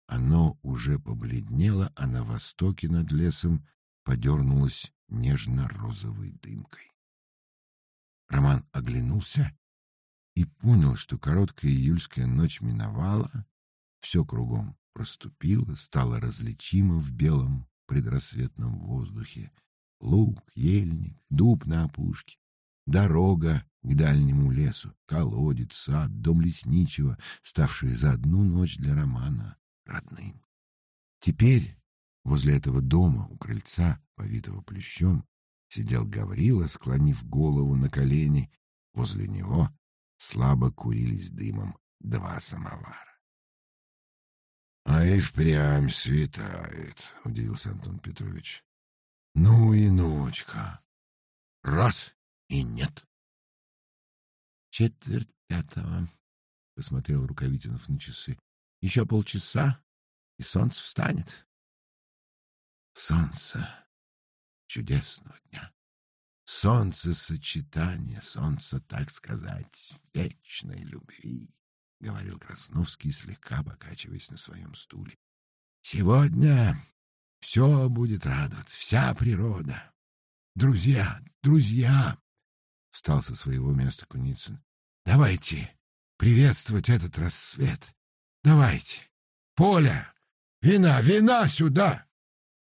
Оно уже побледнело, а на востоке над лесом подернулось нежно-розовой дымкой. Роман оглянулся и понял, что короткая июльская ночь миновала, все кругом проступило, стало различимо в белом предрассветном воздухе. Луг, ельник, дуб на опушке, дорога к дальнему лесу, колодец, сад, дом лесничего, ставшие за одну ночь для Романа родным. Теперь возле этого дома у крыльца, повитого плющом, сидел Гаврила, склонив голову на колени. Возле него слабо курились дымом два самовара. — А и впрямь светает, — удивился Антон Петрович. — Ну и ночка. Раз — и нет. — Четверть пятого, — посмотрел Рукавитинов на часы. — Еще полчаса, и солнце встанет. Солнце чудесного дня. Солнце, так сказать, вечной любви, — говорил Красновский, слегка покачиваясь на своем стуле. Сегодня все будет радоваться, вся природа. Друзья, друзья, — встал со своего места Куницын, — давайте приветствовать этот рассвет. Давайте. Поля, вина, вина сюда!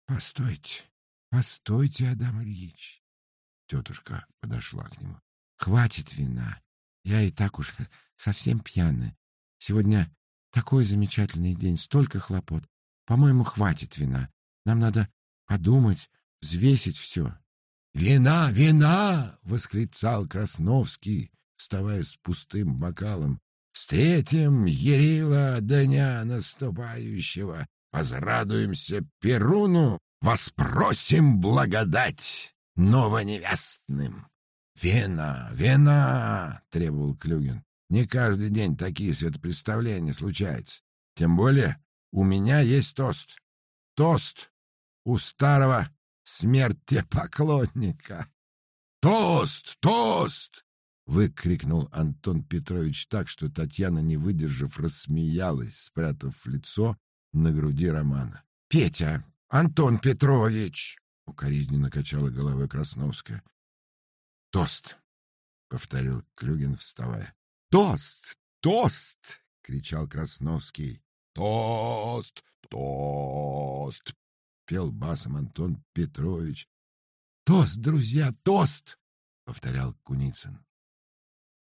Постойте. «Постойте, Адам Ильич!» Тетушка подошла к нему. «Хватит вина. Я и так уж *laughs* совсем пьяная. Сегодня такой замечательный день, столько хлопот. По-моему, хватит вина. Нам надо подумать, взвесить все». «Вина, вина!» — восклицал Красновский, вставая с пустым бокалом. «Встретим Ерила дня наступающего, возрадуемся Перуну, воспросим благодать новоневестным». «Вина, вина!» — требовал Клюгин. «Не каждый день такие светопредставления случаются. Тем более у меня есть тост. Тост у старого смерти поклонника. «Тост! Тост!» — выкрикнул Антон Петрович так, что Татьяна, не выдержав, рассмеялась, спрятав лицо на груди Романа. «Петя! Антон Петрович!» — укоризненно качала головой Красновская. «Тост!» — повторил Клюгин, вставая. «Тост! Тост!» — кричал Красновский. «Тост! Тост!» — пел басом Антон Петрович. «Тост, друзья, тост!» — повторял Куницын.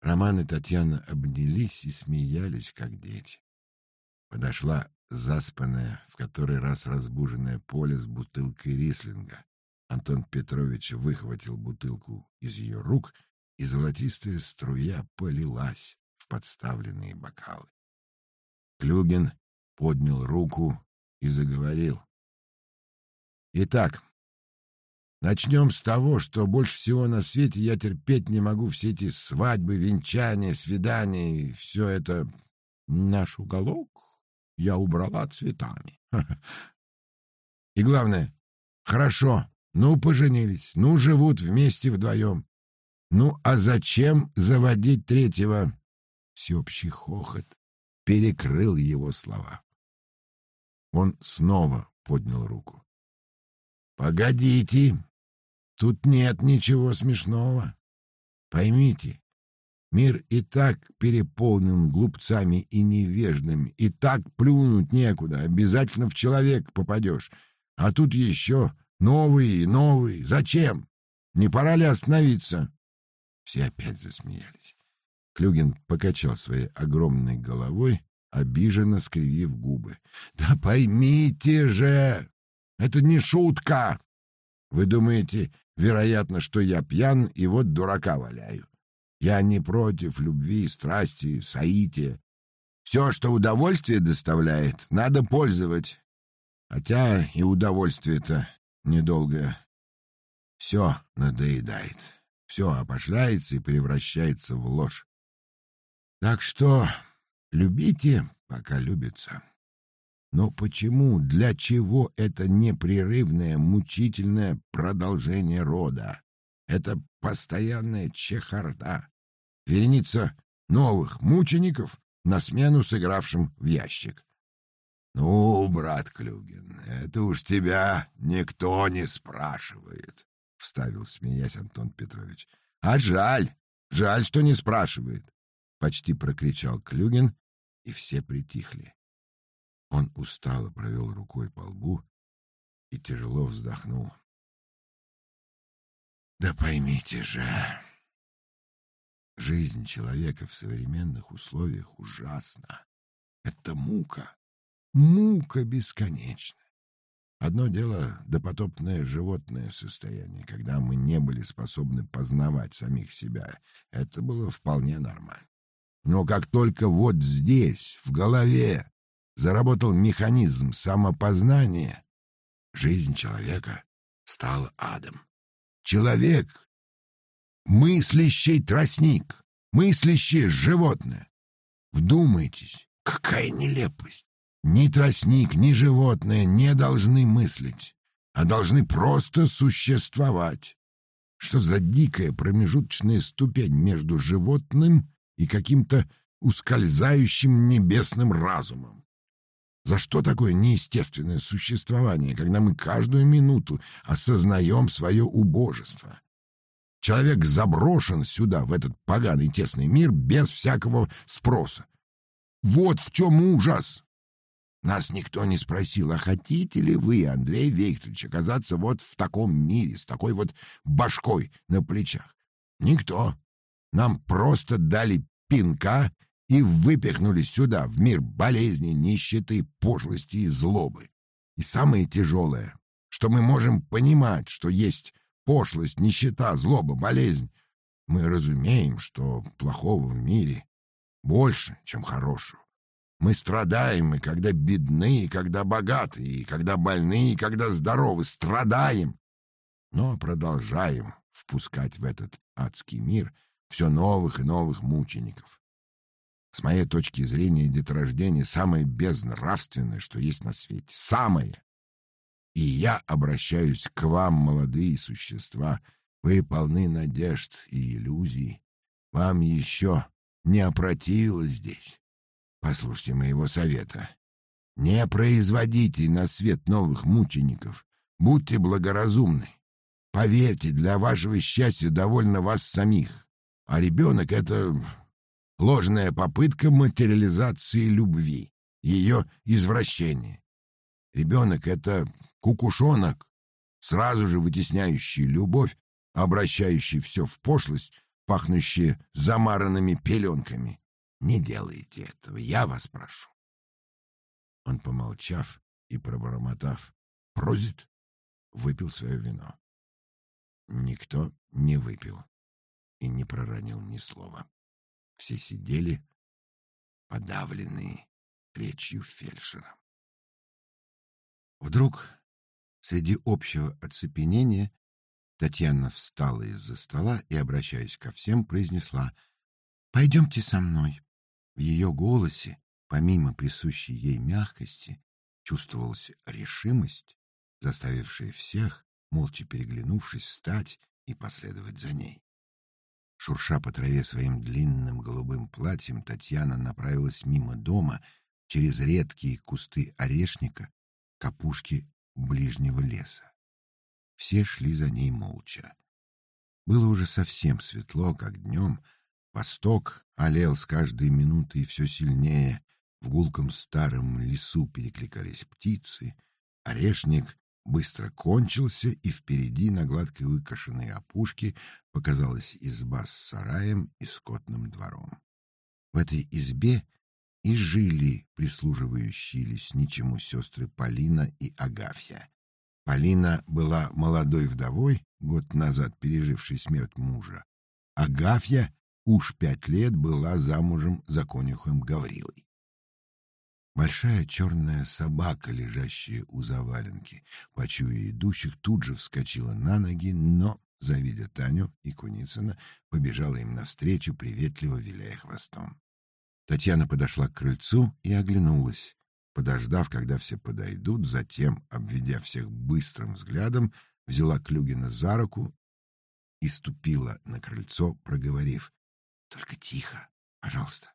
Роман и Татьяна обнялись и смеялись, как дети. Подошла заспанная, в который раз разбуженная поле с бутылкой рислинга. Антон Петрович выхватил бутылку из ее рук, и золотистая струя полилась в подставленные бокалы. Клюгин поднял руку и заговорил. «Итак, начнем с того, что больше всего на свете я терпеть не могу все эти свадьбы, венчания, свидания и все это. Наш уголок я убрала цветами. *laughs* И главное, хорошо, ну, поженились, ну, живут вместе вдвоем. Ну, а зачем заводить третьего? Всеобщий хохот перекрыл его слова. Он снова поднял руку. «Погодите, тут нет ничего смешного. Поймите, мир и так переполнен глупцами и невеждами, и так плюнуть некуда, обязательно в человек попадешь. А тут еще Новый, новый. Зачем? Не пора ли остановиться? Все опять засмеялись. Клюгин покачал своей огромной головой, обиженно скривив губы. «Да поймите же! Это не шутка! Вы думаете, вероятно, что я пьян и вот дурака валяю. Я не против любви, страсти, соития. Все, что удовольствие доставляет, надо пользовать. Хотя и удовольствие-то недолго. Все надоедает, все опошляется и превращается в ложь. Так что любите, пока любится. Но почему, для чего это непрерывное, мучительное продолжение рода? Это постоянная чехарда, вереница новых мучеников на смену сыгравшим в ящик. «Ну, брат Клюгин, это уж тебя никто не спрашивает», — вставил, смеясь Антон Петрович. «А жаль, жаль, что не спрашивает», — почти прокричал Клюгин, и все притихли. Он устало провел рукой по лбу и тяжело вздохнул. «Да поймите же, жизнь человека в современных условиях ужасна. Это мука мука бесконечна. Одно дело — допотопное животное состояние, когда мы не были способны познавать самих себя. Это было вполне нормально. Но как только вот здесь, в голове, заработал механизм самопознания, жизнь человека стала адом. Человек — мыслящий тростник, мыслящее животное. Вдумайтесь, какая нелепость! Ни тростник, ни животное не должны мыслить, а должны просто существовать. Что за дикая промежуточная ступень между животным и каким-то ускользающим небесным разумом? За что такое неестественное существование, когда мы каждую минуту осознаем свое убожество? Человек заброшен сюда, в этот поганый тесный мир, без всякого спроса. Вот в чем ужас! Нас никто не спросил, а хотите ли вы, Андрей Викторович, оказаться вот в таком мире, с такой вот башкой на плечах? Никто. Нам просто дали пинка и выпихнули сюда, в мир болезни, нищеты, пошлости и злобы. И самое тяжелое, что мы можем понимать, что есть пошлость, нищета, злоба, болезнь. Мы разумеем, что плохого в мире больше, чем хорошего. Мы страдаем и когда бедны, и когда богаты, и когда больны, и когда здоровы. Страдаем, но продолжаем впускать в этот адский мир все новых и новых мучеников. С моей точки зрения, деторождение самое безнравственное, что есть на свете. Самое. И я обращаюсь к вам, молодые существа. Вы полны надежд и иллюзий. Вам еще не опротивило здесь. Послушайте моего совета. Не производите на свет новых мучеников. Будьте благоразумны. Поверьте, для вашего счастья довольно вас самих. А ребенок — это ложная попытка материализации любви, ее извращение. Ребенок — это кукушонок, сразу же вытесняющий любовь, обращающий все в пошлость, пахнущие замаранными пеленками. Не делайте этого, я вас прошу. Он, помолчав и пробормотав «прозит», выпил свое вино. Никто не выпил и не проронил ни слова. Все сидели, подавленные речью фельдшера. Вдруг, среди общего оцепенения, Татьяна встала из-за стола и, обращаясь ко всем, произнесла «Пойдемте со мной». В ее голосе, помимо присущей ей мягкости, чувствовалась решимость, заставившая всех, молча переглянувшись, встать и последовать за ней. Шурша по траве своим длинным голубым платьем, Татьяна направилась мимо дома через редкие кусты орешника к опушке ближнего леса. Все шли за ней молча. Было уже совсем светло, как днем. Восток олел с каждой минутой все сильнее. В гулком старом лесу перекликались птицы. Орешник быстро кончился, и впереди на гладкой выкошенной опушке показалась изба с сараем и скотным двором. В этой избе и жили прислуживающие лесничему сестры Полина и Агафья. Полина была молодой вдовой, год назад пережившей смерть мужа. Агафья уж пять лет была замужем за конюхом Гаврилой. Большая черная собака, лежащая у заваленки, почуя идущих, тут же вскочила на ноги, но, завидя Таню и Куницына, побежала им навстречу, приветливо виляя хвостом. Татьяна подошла к крыльцу и оглянулась. Подождав, когда все подойдут, затем, обведя всех быстрым взглядом, взяла Клюгина за руку и ступила на крыльцо, проговорив «Только тихо, пожалуйста».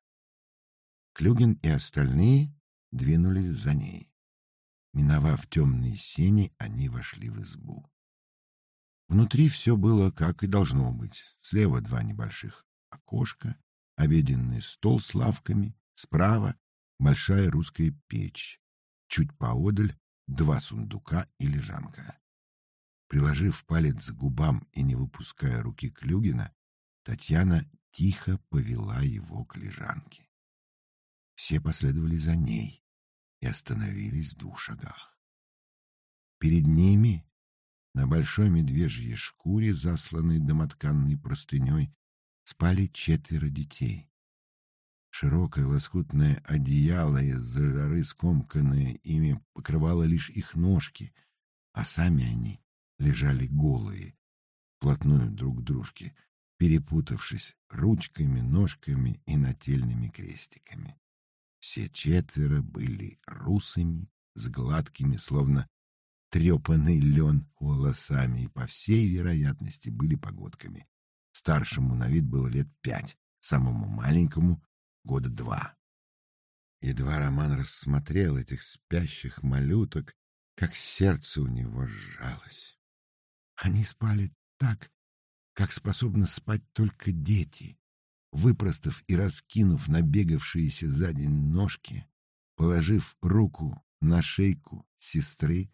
Клюгин и остальные двинулись за ней. Миновав темные сени, они вошли в избу. Внутри все было, как и должно быть. Слева два небольших окошка, обеденный стол с лавками, справа большая русская печь, чуть поодаль два сундука и лежанка. Приложив палец к губам и не выпуская руки Клюгина, Татьяна тихо повела его к лежанке. Все последовали за ней и остановились в двух шагах. Перед ними, на большой медвежьей шкуре, засланной домотканной простыней, спали четверо детей. Широкое лоскутное одеяло из-за жары скомканное ими покрывало лишь их ножки, а сами они лежали голые, вплотную друг к дружке, перепутавшись ручками, ножками и нательными крестиками. Все четверо были русыми, с гладкими, словно трепанный лен волосами, и, по всей вероятности, были погодками. Старшему на вид было лет пять, самому маленькому — года два. Едва Роман рассмотрел этих спящих малюток, как сердце у него сжалось. Они спали так, как способны спать только дети, выпростав и раскинув набегавшиеся за день ножки, положив руку на шейку сестры,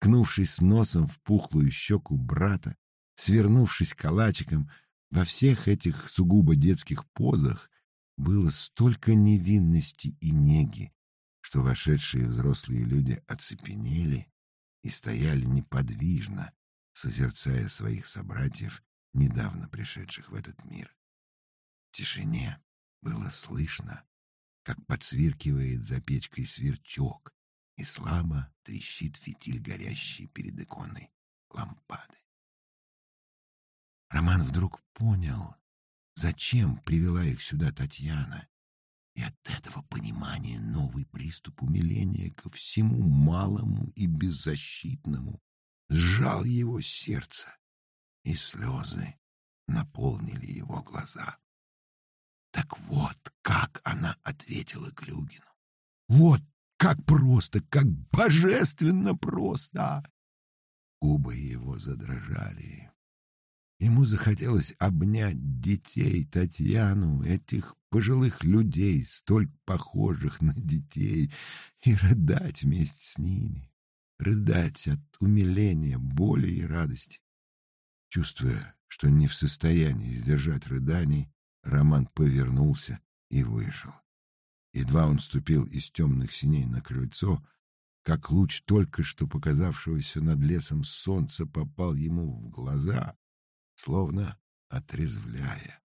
кнувшись носом в пухлую щеку брата, свернувшись калачиком, во всех этих сугубо детских позах было столько невинности и неги, что вошедшие взрослые люди оцепенели и стояли неподвижно, созерцая своих собратьев недавно пришедших в этот мир. В тишине было слышно, как подсвиркивает за печкой сверчок и слабо трещит фитиль горящий перед иконой лампады. Роман вдруг понял, зачем привела их сюда Татьяна, и от этого понимания новый приступ умиления ко всему малому и беззащитному сжал его сердце, и слезы наполнили его глаза. Так вот, как она ответила Клюгину. Вот как просто, как божественно просто. Губы его задрожали. Ему захотелось обнять детей, Татьяну, этих пожилых людей, столь похожих на детей, и рыдать вместе с ними, рыдать от умиления, боли и радости. Чувствуя, что не в состоянии сдержать рыданий, Роман повернулся и вышел. Едва он ступил из темных синей на крыльцо, как луч только что показавшегося над лесом солнца попал ему в глаза, словно отрезвляя.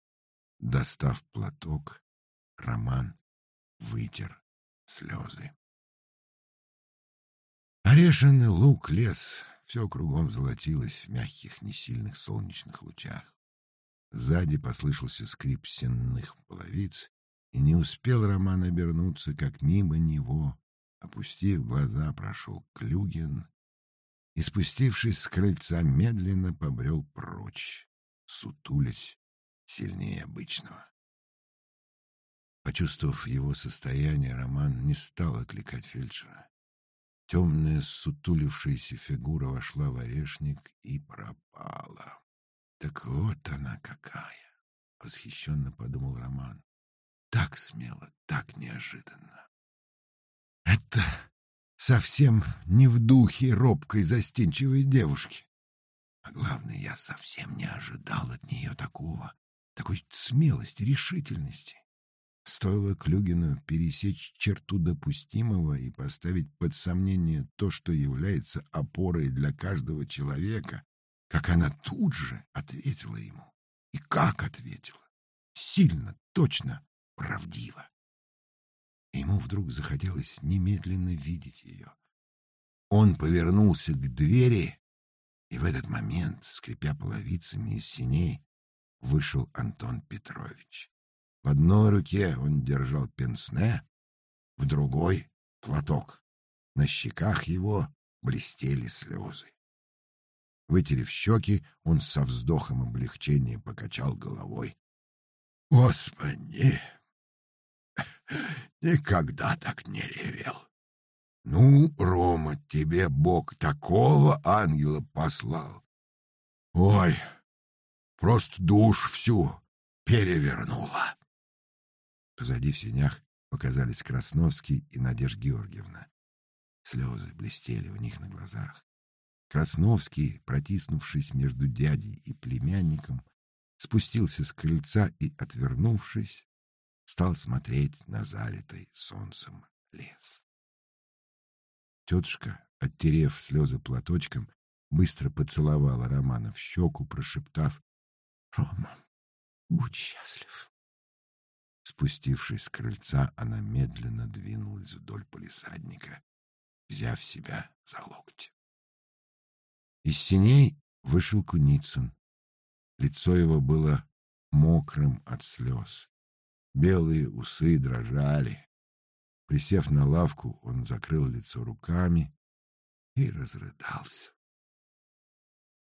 Достав платок, Роман вытер слезы. Орешенный лук, лес, все кругом золотилось в мягких, несильных солнечных лучах. Сзади послышался скрип сенных половиц, и не успел Роман обернуться, как мимо него, опустив глаза, прошел Клюгин и, спустившись с крыльца, медленно побрел прочь, сутулясь сильнее обычного. Почувствовав его состояние, Роман не стал окликать фельдшера. Темная сутулившаяся фигура вошла в орешник и пропала. Так вот она какая, восхищенно подумал Роман. Так смело, так неожиданно. Это совсем не в духе робкой застенчивой девушки. А главное, я совсем не ожидал от нее такого, такой смелости, решительности. Стоило Клюгину пересечь черту допустимого и поставить под сомнение то, что является опорой для каждого человека, как она тут же ответила ему. И как ответила? Сильно, точно, правдиво. Ему вдруг захотелось немедленно видеть ее. Он повернулся к двери, и в этот момент, скрипя половицами из синей, вышел Антон Петрович. В одной руке он держал пенсне, в другой — платок. На щеках его блестели слезы. Вытерев щеки, он со вздохом облегчения покачал головой. «Господи! *laughs* Никогда так не ревел! Ну, Рома, тебе Бог такого ангела послал! Ой, просто душ всю перевернула!» Позади в сенях показались Красновский и Надежда Георгиевна. Слезы блестели у них на глазах. Красновский, протиснувшись между дядей и племянником, спустился с крыльца и, отвернувшись, стал смотреть на залитый солнцем лес. Тетушка, оттерев слезы платочком, быстро поцеловала Романа в щеку, прошептав «Рома, будь счастлив». Спустившись с крыльца, она медленно двинулась вдоль полисадника, взяв себя за локти. Из синей вышел Куницын. Лицо его было мокрым от слез. Белые усы дрожали. Присев на лавку, он закрыл лицо руками и разрыдался.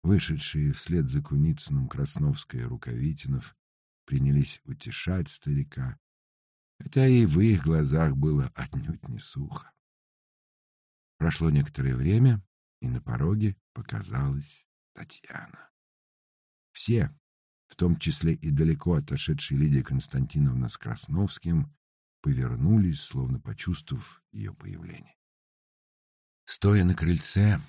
Вышедшие вслед за Куницыным Красновская и Рукавитинов принялись утешать старика, хотя и в их глазах было отнюдь не сухо. Прошло некоторое время, и на пороге показалась Татьяна. Все, в том числе и далеко отошедшая Лидия Константиновна с Красновским, повернулись, словно почувствовав ее появление. Стоя на крыльце,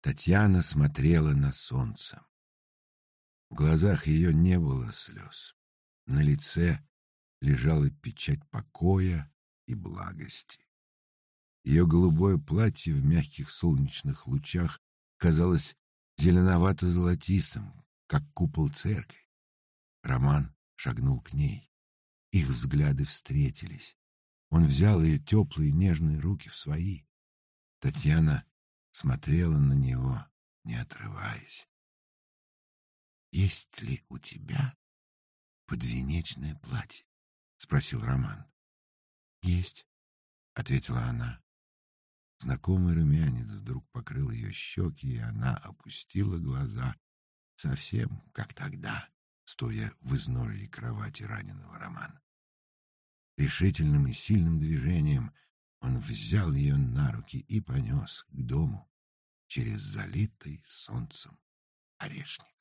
Татьяна смотрела на солнце. В глазах ее не было слез. На лице лежала печать покоя и благости. Ее голубое платье в мягких солнечных лучах казалось зеленовато-золотистым, как купол церкви. Роман шагнул к ней. Их взгляды встретились. Он взял ее теплые нежные руки в свои. Татьяна смотрела на него, не отрываясь. «Есть ли у тебя подвенечное платье?» — спросил Роман. «Есть», — ответила она. Знакомый румянец вдруг покрыл ее щеки, и она опустила глаза, совсем как тогда, стоя в изножье кровати раненого Романа. Решительным и сильным движением он взял ее на руки и понес к дому через залитый солнцем орешник.